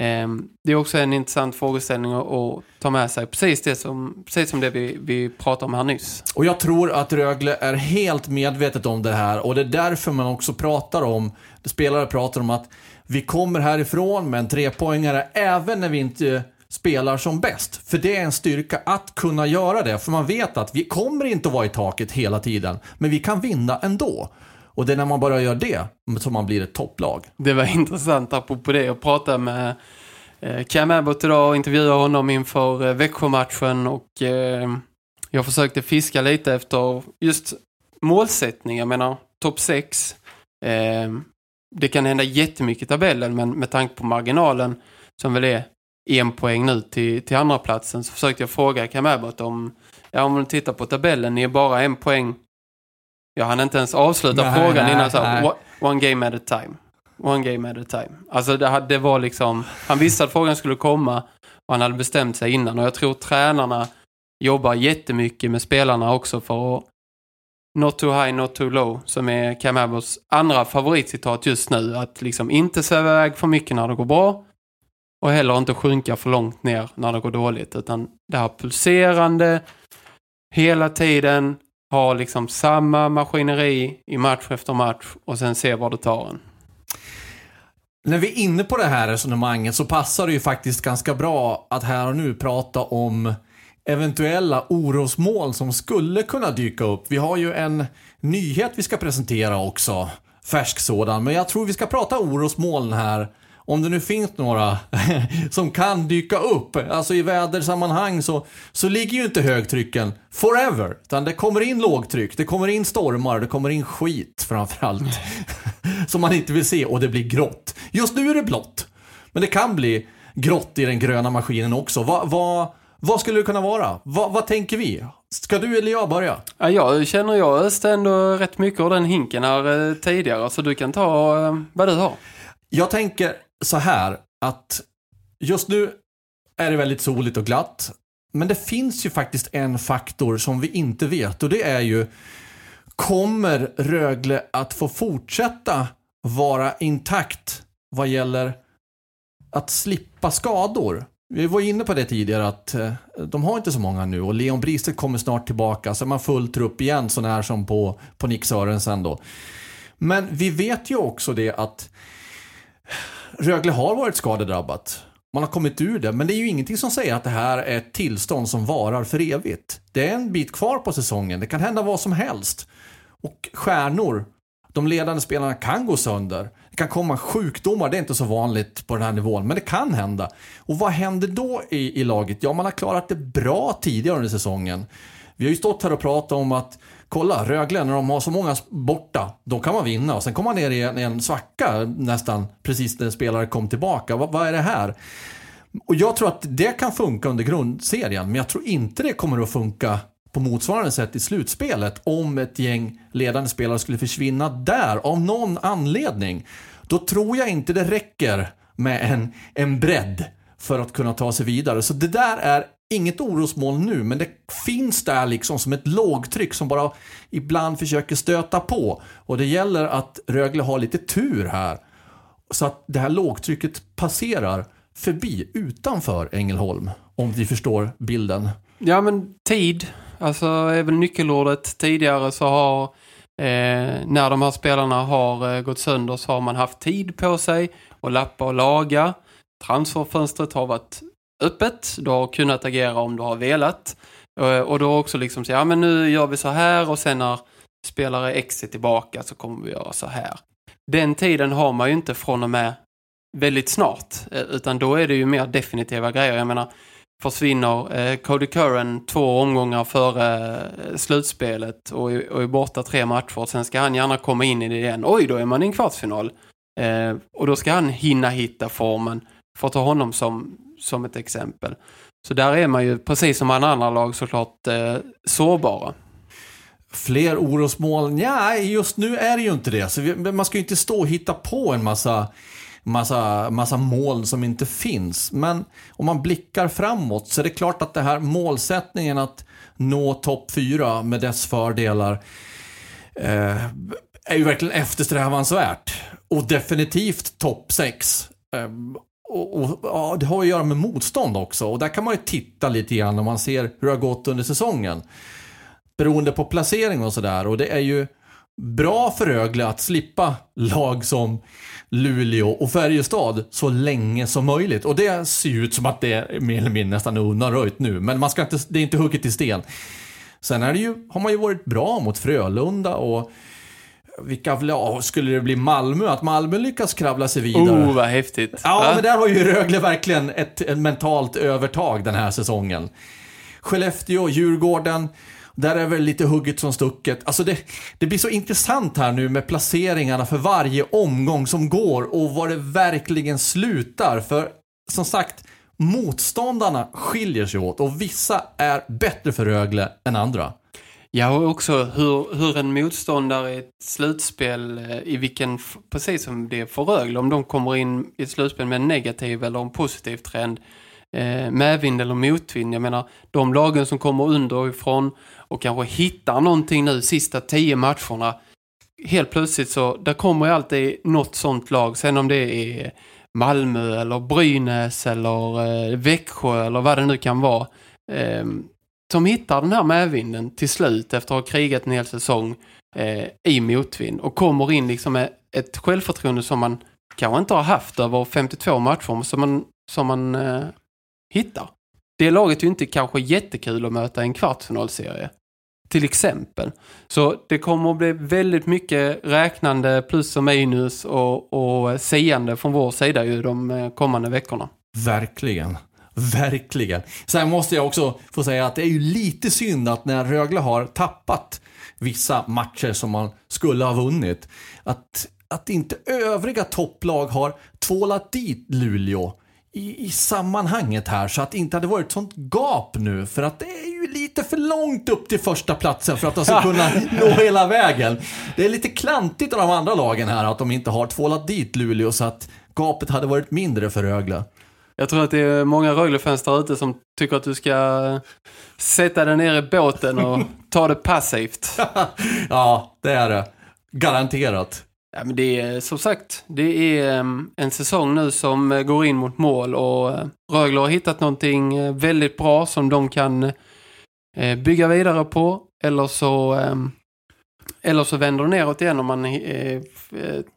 [SPEAKER 5] Ehm, det är också en intressant frågeställning att, att ta med sig. Precis, det som, precis som det vi, vi pratade om här nyss.
[SPEAKER 2] Och jag tror att Rögle är helt medvetet om det här och det är därför man också pratar om, spelare pratar om att vi kommer härifrån med en trepoängare även när vi inte spelar som bäst. För det är en styrka att kunna göra det, för man vet att vi kommer inte att vara i taket hela tiden, men vi kan vinna ändå. Och det är när man bara gör det som man blir ett topplag.
[SPEAKER 5] Det var intressant apropå det. Jag pratade med eh, Cam Abbott idag och intervjuade honom inför eh, Växjö-matchen och eh, jag försökte fiska lite efter just målsättning. Jag menar, topp 6. Det kan hända jättemycket i tabellen men med tanke på marginalen som väl är en poäng nu till, till andra platsen så försökte jag fråga Cam Abbott om, ja, om du tittar på tabellen, ni är bara en poäng. Jag hann inte ens avsluta
[SPEAKER 2] Nej,
[SPEAKER 5] frågan
[SPEAKER 2] nej,
[SPEAKER 5] innan så här, "What- One game at a time. One game at a time. Alltså det, det var liksom, han visste att frågan skulle komma och han hade bestämt sig innan. Och jag tror tränarna jobbar jättemycket med spelarna också för att Not too high, not too low, som är Cam Abbotts andra favoritcitat just nu. Att liksom inte sväva iväg för mycket när det går bra och heller inte sjunka för långt ner när det går dåligt. Utan det här pulserande hela tiden, ha liksom samma maskineri i match efter match och sen se var det tar en.
[SPEAKER 2] När vi är inne på det här resonemanget så passar det ju faktiskt ganska bra att här och nu prata om eventuella orosmål som skulle kunna dyka upp. Vi har ju en nyhet vi ska presentera också, färsk sådan, men jag tror vi ska prata orosmoln här. Om det nu finns några som kan dyka upp. Alltså i vädersammanhang så, så ligger ju inte högtrycken forever. Utan det kommer in lågtryck, det kommer in stormar, det kommer in skit framförallt. som man inte vill se och det blir grått. Just nu är det blått. Men det kan bli grått i den gröna maskinen också. Vad, vad, vad skulle det kunna vara? Vad, vad tänker vi? Ska du eller jag börja?
[SPEAKER 5] Ja, jag känner jag öste ändå rätt mycket av den hinken här eh, tidigare så du kan ta eh, vad du har.
[SPEAKER 2] Jag tänker så här att Just nu är det väldigt soligt och glatt. Men det finns ju faktiskt en faktor som vi inte vet och det är ju Kommer Rögle att få fortsätta vara intakt vad gäller att slippa skador? Vi var inne på det tidigare att eh, de har inte så många nu och Leon Bristet kommer snart tillbaka så är man full trupp igen sån här som på, på Nick Sörensen då. Men vi vet ju också det att Rögle har varit skadedrabbat. Man har kommit ur det, men det är ju ingenting som säger att det här är ett tillstånd som varar för evigt. Det är en bit kvar på säsongen, det kan hända vad som helst. Och stjärnor, de ledande spelarna kan gå sönder. Det kan komma sjukdomar, det är inte så vanligt på den här nivån, men det kan hända. Och vad händer då i, i laget? Ja, man har klarat det bra tidigare under säsongen. Vi har ju stått här och pratat om att kolla, Rögle, när de har så många borta, då kan man vinna. Och sen kommer man ner i en, i en svacka nästan, precis när spelare kom tillbaka. Va, vad är det här? Och jag tror att det kan funka under grundserien, men jag tror inte det kommer att funka på motsvarande sätt i slutspelet om ett gäng ledande spelare skulle försvinna där av någon anledning. Då tror jag inte det räcker med en, en bredd för att kunna ta sig vidare. Så det där är inget orosmoln nu, men det finns där liksom som ett lågtryck som bara ibland försöker stöta på. Och det gäller att Rögle har lite tur här. Så att det här lågtrycket passerar förbi utanför Ängelholm. Om vi förstår bilden.
[SPEAKER 5] Ja, men tid. Alltså är väl nyckelordet. Tidigare så har, eh, när de här spelarna har eh, gått sönder så har man haft tid på sig att lappa och laga. Transferfönstret har varit öppet. Du har kunnat agera om du har velat. Eh, och du har också liksom säga, ja men nu gör vi så här och sen när spelare X är tillbaka så kommer vi göra så här. Den tiden har man ju inte från och med väldigt snart. Eh, utan då är det ju mer definitiva grejer. Jag menar, försvinner eh, Cody Curran två omgångar före eh, slutspelet och, är- och är borta tre matcher. Sen ska han gärna komma in i det igen. Oj, då är man i en kvartsfinal. Eh, och då ska han hinna hitta formen. För att ta honom som, som ett exempel. Så där är man ju, precis som alla andra lag, såklart eh, sårbara.
[SPEAKER 2] Fler orosmoln? Ja, just nu är det ju inte det. Så vi, man ska ju inte stå och hitta på en massa, massa, massa moln som inte finns. Men om man blickar framåt så är det klart att det här målsättningen att nå topp 4 med dess fördelar eh, är ju verkligen eftersträvansvärt. Och definitivt topp 6. Eh, och, och, ja, det har att göra med motstånd också. Och där kan man ju titta lite grann om man ser hur det har gått under säsongen beroende på placering och sådär. Och det är ju bra för Rögle att slippa lag som Luleå och Färjestad så länge som möjligt. Och det ser ju ut som att det är mer eller mindre nästan undanröjt nu. Men man ska inte, det är inte hugget i sten. Sen är det ju, har man ju varit bra mot Frölunda och vilka, ja, skulle det bli Malmö? Att Malmö lyckas kravla sig vidare.
[SPEAKER 5] Oh, vad häftigt.
[SPEAKER 2] Ja,
[SPEAKER 5] Va?
[SPEAKER 2] men där har ju Rögle verkligen ett, ett mentalt övertag den här säsongen. Skellefteå, Djurgården, där är väl lite hugget som stucket. Alltså det, det blir så intressant här nu med placeringarna för varje omgång som går och var det verkligen slutar. För som sagt, motståndarna skiljer sig åt och vissa är bättre för Rögle än andra.
[SPEAKER 5] Ja, och också hur, hur en motståndare i ett slutspel, eh, i vilken, precis som det är för Rögle, om de kommer in i ett slutspel med en negativ eller en positiv trend, eh, medvind eller motvind. Jag menar, de lagen som kommer underifrån och kanske hittar någonting nu sista tio matcherna, helt plötsligt så, där kommer ju alltid något sånt lag, sen om det är Malmö eller Brynäs eller eh, Växjö eller vad det nu kan vara. Eh, som hittar den här medvinden till slut efter att ha krigat en hel säsong eh, i motvind och kommer in liksom med ett självförtroende som man kanske inte har haft över 52 matcher som man, som man eh, hittar. Det laget är ju inte kanske jättekul att möta i en kvartsfinalserie. Till exempel. Så det kommer att bli väldigt mycket räknande plus och minus och, och eh, seende från vår sida ju de eh, kommande veckorna.
[SPEAKER 2] Verkligen. Verkligen. Sen måste jag också få säga att det är ju lite synd att när Rögle har tappat vissa matcher som man skulle ha vunnit, att, att inte övriga topplag har tvålat dit Luleå i, i sammanhanget här så att det inte hade varit sånt gap nu för att det är ju lite för långt upp till första platsen för att de ska kunna nå hela vägen. Det är lite klantigt av de andra lagen här att de inte har tvålat dit Luleå så att gapet hade varit mindre för Rögle.
[SPEAKER 5] Jag tror att det är många Rögle-fans där ute som tycker att du ska sätta dig ner i båten och ta det passivt.
[SPEAKER 2] ja, det är det. Garanterat.
[SPEAKER 5] Ja, men det är som sagt, det är em, en säsong nu som går in mot mål och eh, Rögle har hittat någonting eh, väldigt bra som de kan eh, bygga vidare på. Eller så, em, eller så vänder det neråt igen om man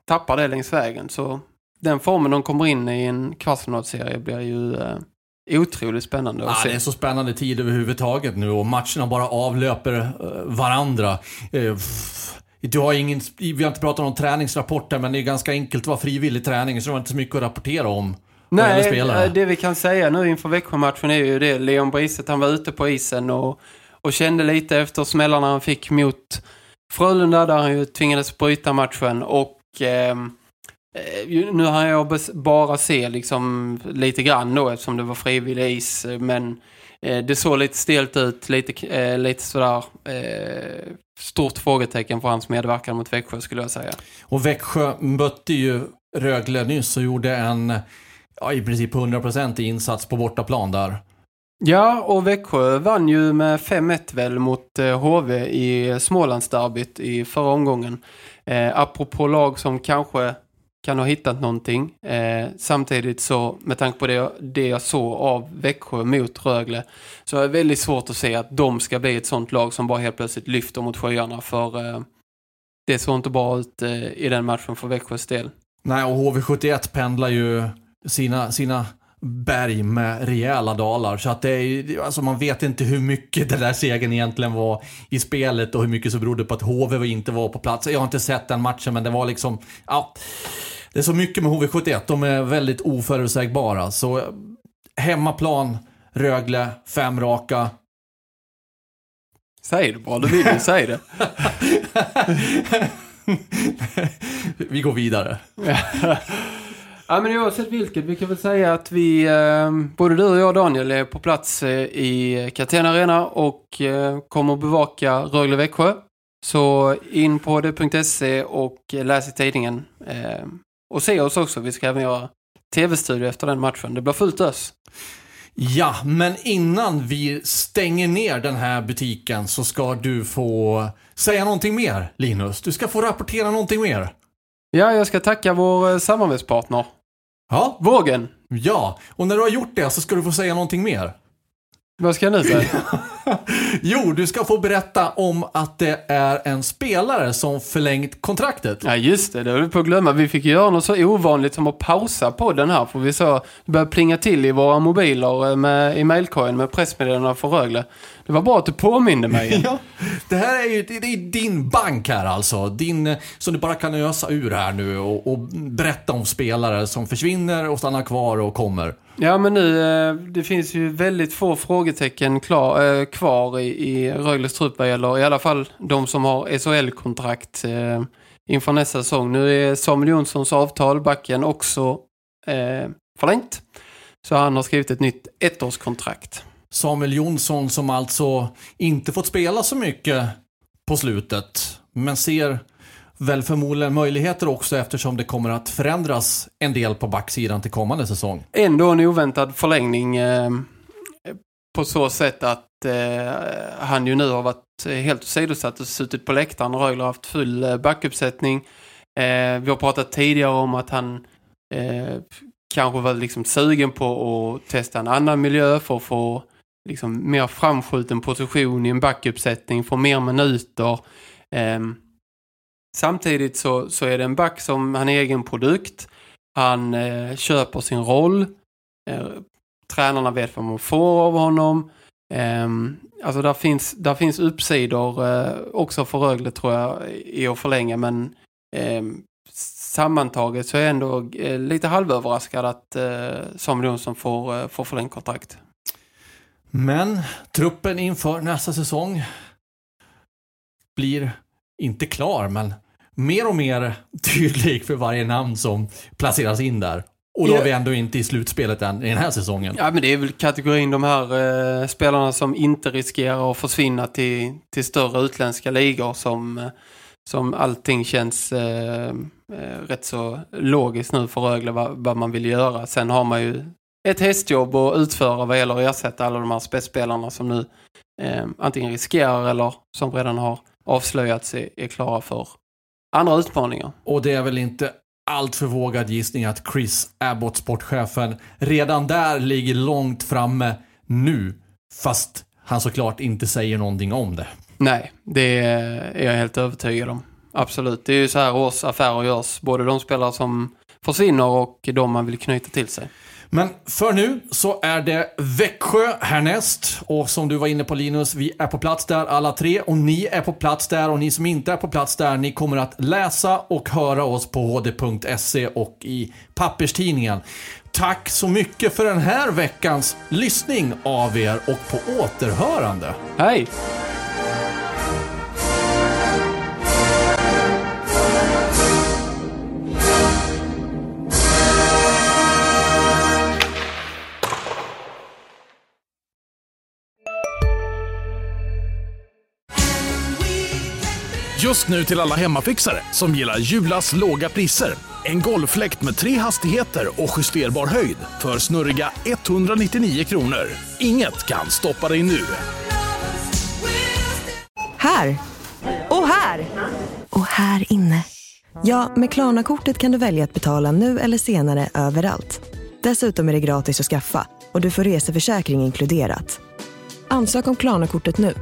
[SPEAKER 5] tappar det längs vägen. Så den formen de kommer in i en kvartsfinalserie blir ju eh, otroligt spännande att
[SPEAKER 2] Ja,
[SPEAKER 5] se.
[SPEAKER 2] det är så spännande tid överhuvudtaget nu och matcherna bara avlöper eh, varandra. Eh, Du har ingen, vi har inte pratat om träningsrapporter men det är ganska enkelt att vara frivillig träning så det var inte så mycket att rapportera om.
[SPEAKER 5] Nej, eh, det vi kan säga nu inför Växjö-matchen är ju det. Leon Briset, han var ute på isen och, och kände lite efter smällarna han fick mot Frölunda där han ju tvingades bryta matchen och eh, nu har jag bara se liksom lite grann då eftersom det var frivillig is eh, men eh, det såg lite stelt ut, lite, eh, lite sådär eh, stort frågetecken för hans medverkan mot Växjö skulle jag säga.
[SPEAKER 2] Och Växjö mötte ju Rögle nyss och gjorde en, ja, i princip 100% insats på bortaplan där.
[SPEAKER 5] Ja, och Växjö vann ju med 5-1 väl mot eh, HV i Smålandsderbyt i förra omgången. Eh, apropå lag som kanske kan ha hittat någonting. Eh, samtidigt så, med tanke på det, det jag såg av Växjö mot Rögle, så är det väldigt svårt att se att de ska bli ett sånt lag som bara helt plötsligt lyfter mot sjöarna. För eh, det såg inte bra ut eh, i den matchen för Växjös del.
[SPEAKER 2] Nej, och HV71 pendlar ju sina, sina berg med rejäla dalar. Så att det är alltså man vet inte hur mycket den där segern egentligen var i spelet och hur mycket som berodde på att HV inte var på plats. Jag har inte sett den matchen men det var liksom, ja. Det är så mycket med HV71, de är väldigt oförutsägbara. Så hemmaplan, Rögle, fem raka.
[SPEAKER 5] Säg det bara, du vill ju säga det.
[SPEAKER 2] Vi går vidare.
[SPEAKER 5] Ja men oavsett vilket, vi kan väl säga att vi, eh, både du och jag Daniel är på plats eh, i Catena Arena och eh, kommer att bevaka Rögle-Växjö. Så in på det.se och läs i tidningen. Eh, och se oss också, vi ska även göra tv-studio efter den matchen. Det blir fullt ös.
[SPEAKER 2] Ja, men innan vi stänger ner den här butiken så ska du få säga någonting mer, Linus. Du ska få rapportera någonting mer.
[SPEAKER 5] Ja, jag ska tacka vår eh, samarbetspartner,
[SPEAKER 2] Ja,
[SPEAKER 5] Vågen.
[SPEAKER 2] ja. Och när du har gjort det så ska du få säga någonting mer.
[SPEAKER 5] Vad ska jag nu säga?
[SPEAKER 2] Jo, du ska få berätta om att det är en spelare som förlängt kontraktet.
[SPEAKER 5] Ja just det, det var vi på att glömma. Vi fick göra något så ovanligt som att pausa på den här. För vi sa, det började plinga till i våra mobiler eh, med, i mailkorgen med pressmeddelanden för Rögle. Det var bra att du påminde mig.
[SPEAKER 2] Ja, det här är ju det, är din bank här alltså. Din, som du bara kan ösa ur här nu och, och berätta om spelare som försvinner och stannar kvar och kommer.
[SPEAKER 5] Ja men nu, eh, det finns ju väldigt få frågetecken klar, eh, kvar i, i Rögles trupp vad gäller i alla fall de som har SHL-kontrakt eh, inför nästa säsong. Nu är Samuel Jonssons avtal, backen, också eh, förlängt. Så han har skrivit ett nytt ettårskontrakt.
[SPEAKER 2] Samuel Jonsson som alltså inte fått spela så mycket på slutet. Men ser väl förmodligen möjligheter också eftersom det kommer att förändras en del på backsidan till kommande säsong.
[SPEAKER 5] Ändå en oväntad förlängning eh, på så sätt att eh, han ju nu har varit helt åsidosatt och suttit på läktaren. Rögle har haft full eh, backuppsättning. Eh, vi har pratat tidigare om att han eh, kanske var liksom sugen på att testa en annan miljö för att få liksom mer framskjuten position i en backuppsättning, får mer minuter. Ehm, samtidigt så, så är det en back som han är egen produkt. Han eh, köper sin roll. Eh, tränarna vet vad man får av honom. Ehm, alltså där finns, där finns uppsidor eh, också för Rögle tror jag i att förlänga men ehm, sammantaget så är jag ändå eh, lite halvöverraskad att eh, Samuel Jonsson får, eh, får förlängt kontrakt.
[SPEAKER 2] Men truppen inför nästa säsong blir inte klar, men mer och mer tydlig för varje namn som placeras in där. Och då är vi ändå inte i slutspelet än i den här säsongen.
[SPEAKER 5] Ja men det är väl kategorin de här eh, spelarna som inte riskerar att försvinna till, till större utländska ligor som, eh, som allting känns eh, eh, rätt så logiskt nu för Rögle vad, vad man vill göra. Sen har man ju ett hästjobb att utföra vad gäller att ersätta alla de här spetsspelarna som nu eh, antingen riskerar eller som redan har avslöjats är, är klara för andra utmaningar.
[SPEAKER 2] Och det är väl inte allt för vågad gissning att Chris Abbott, sportchefen, redan där ligger långt framme nu. Fast han såklart inte säger någonting om det.
[SPEAKER 5] Nej, det är jag helt övertygad om. Absolut. Det är ju så här års affärer görs. Både de spelare som försvinner och de man vill knyta till sig.
[SPEAKER 2] Men för nu så är det Växjö härnäst. Och som du var inne på Linus, vi är på plats där alla tre. Och ni är på plats där och ni som inte är på plats där, ni kommer att läsa och höra oss på hd.se och i papperstidningen. Tack så mycket för den här veckans lyssning av er och på återhörande.
[SPEAKER 5] Hej!
[SPEAKER 9] Just nu till alla hemmafixare som gillar Julas låga priser. En golffläkt med tre hastigheter och justerbar höjd för snurriga 199 kronor. Inget kan stoppa dig nu.
[SPEAKER 1] Här! Och här! Och här inne. Ja, med Klarna-kortet kan du välja att betala nu eller senare överallt. Dessutom är det gratis att skaffa och du får reseförsäkring inkluderat. Ansök om Klarna-kortet nu.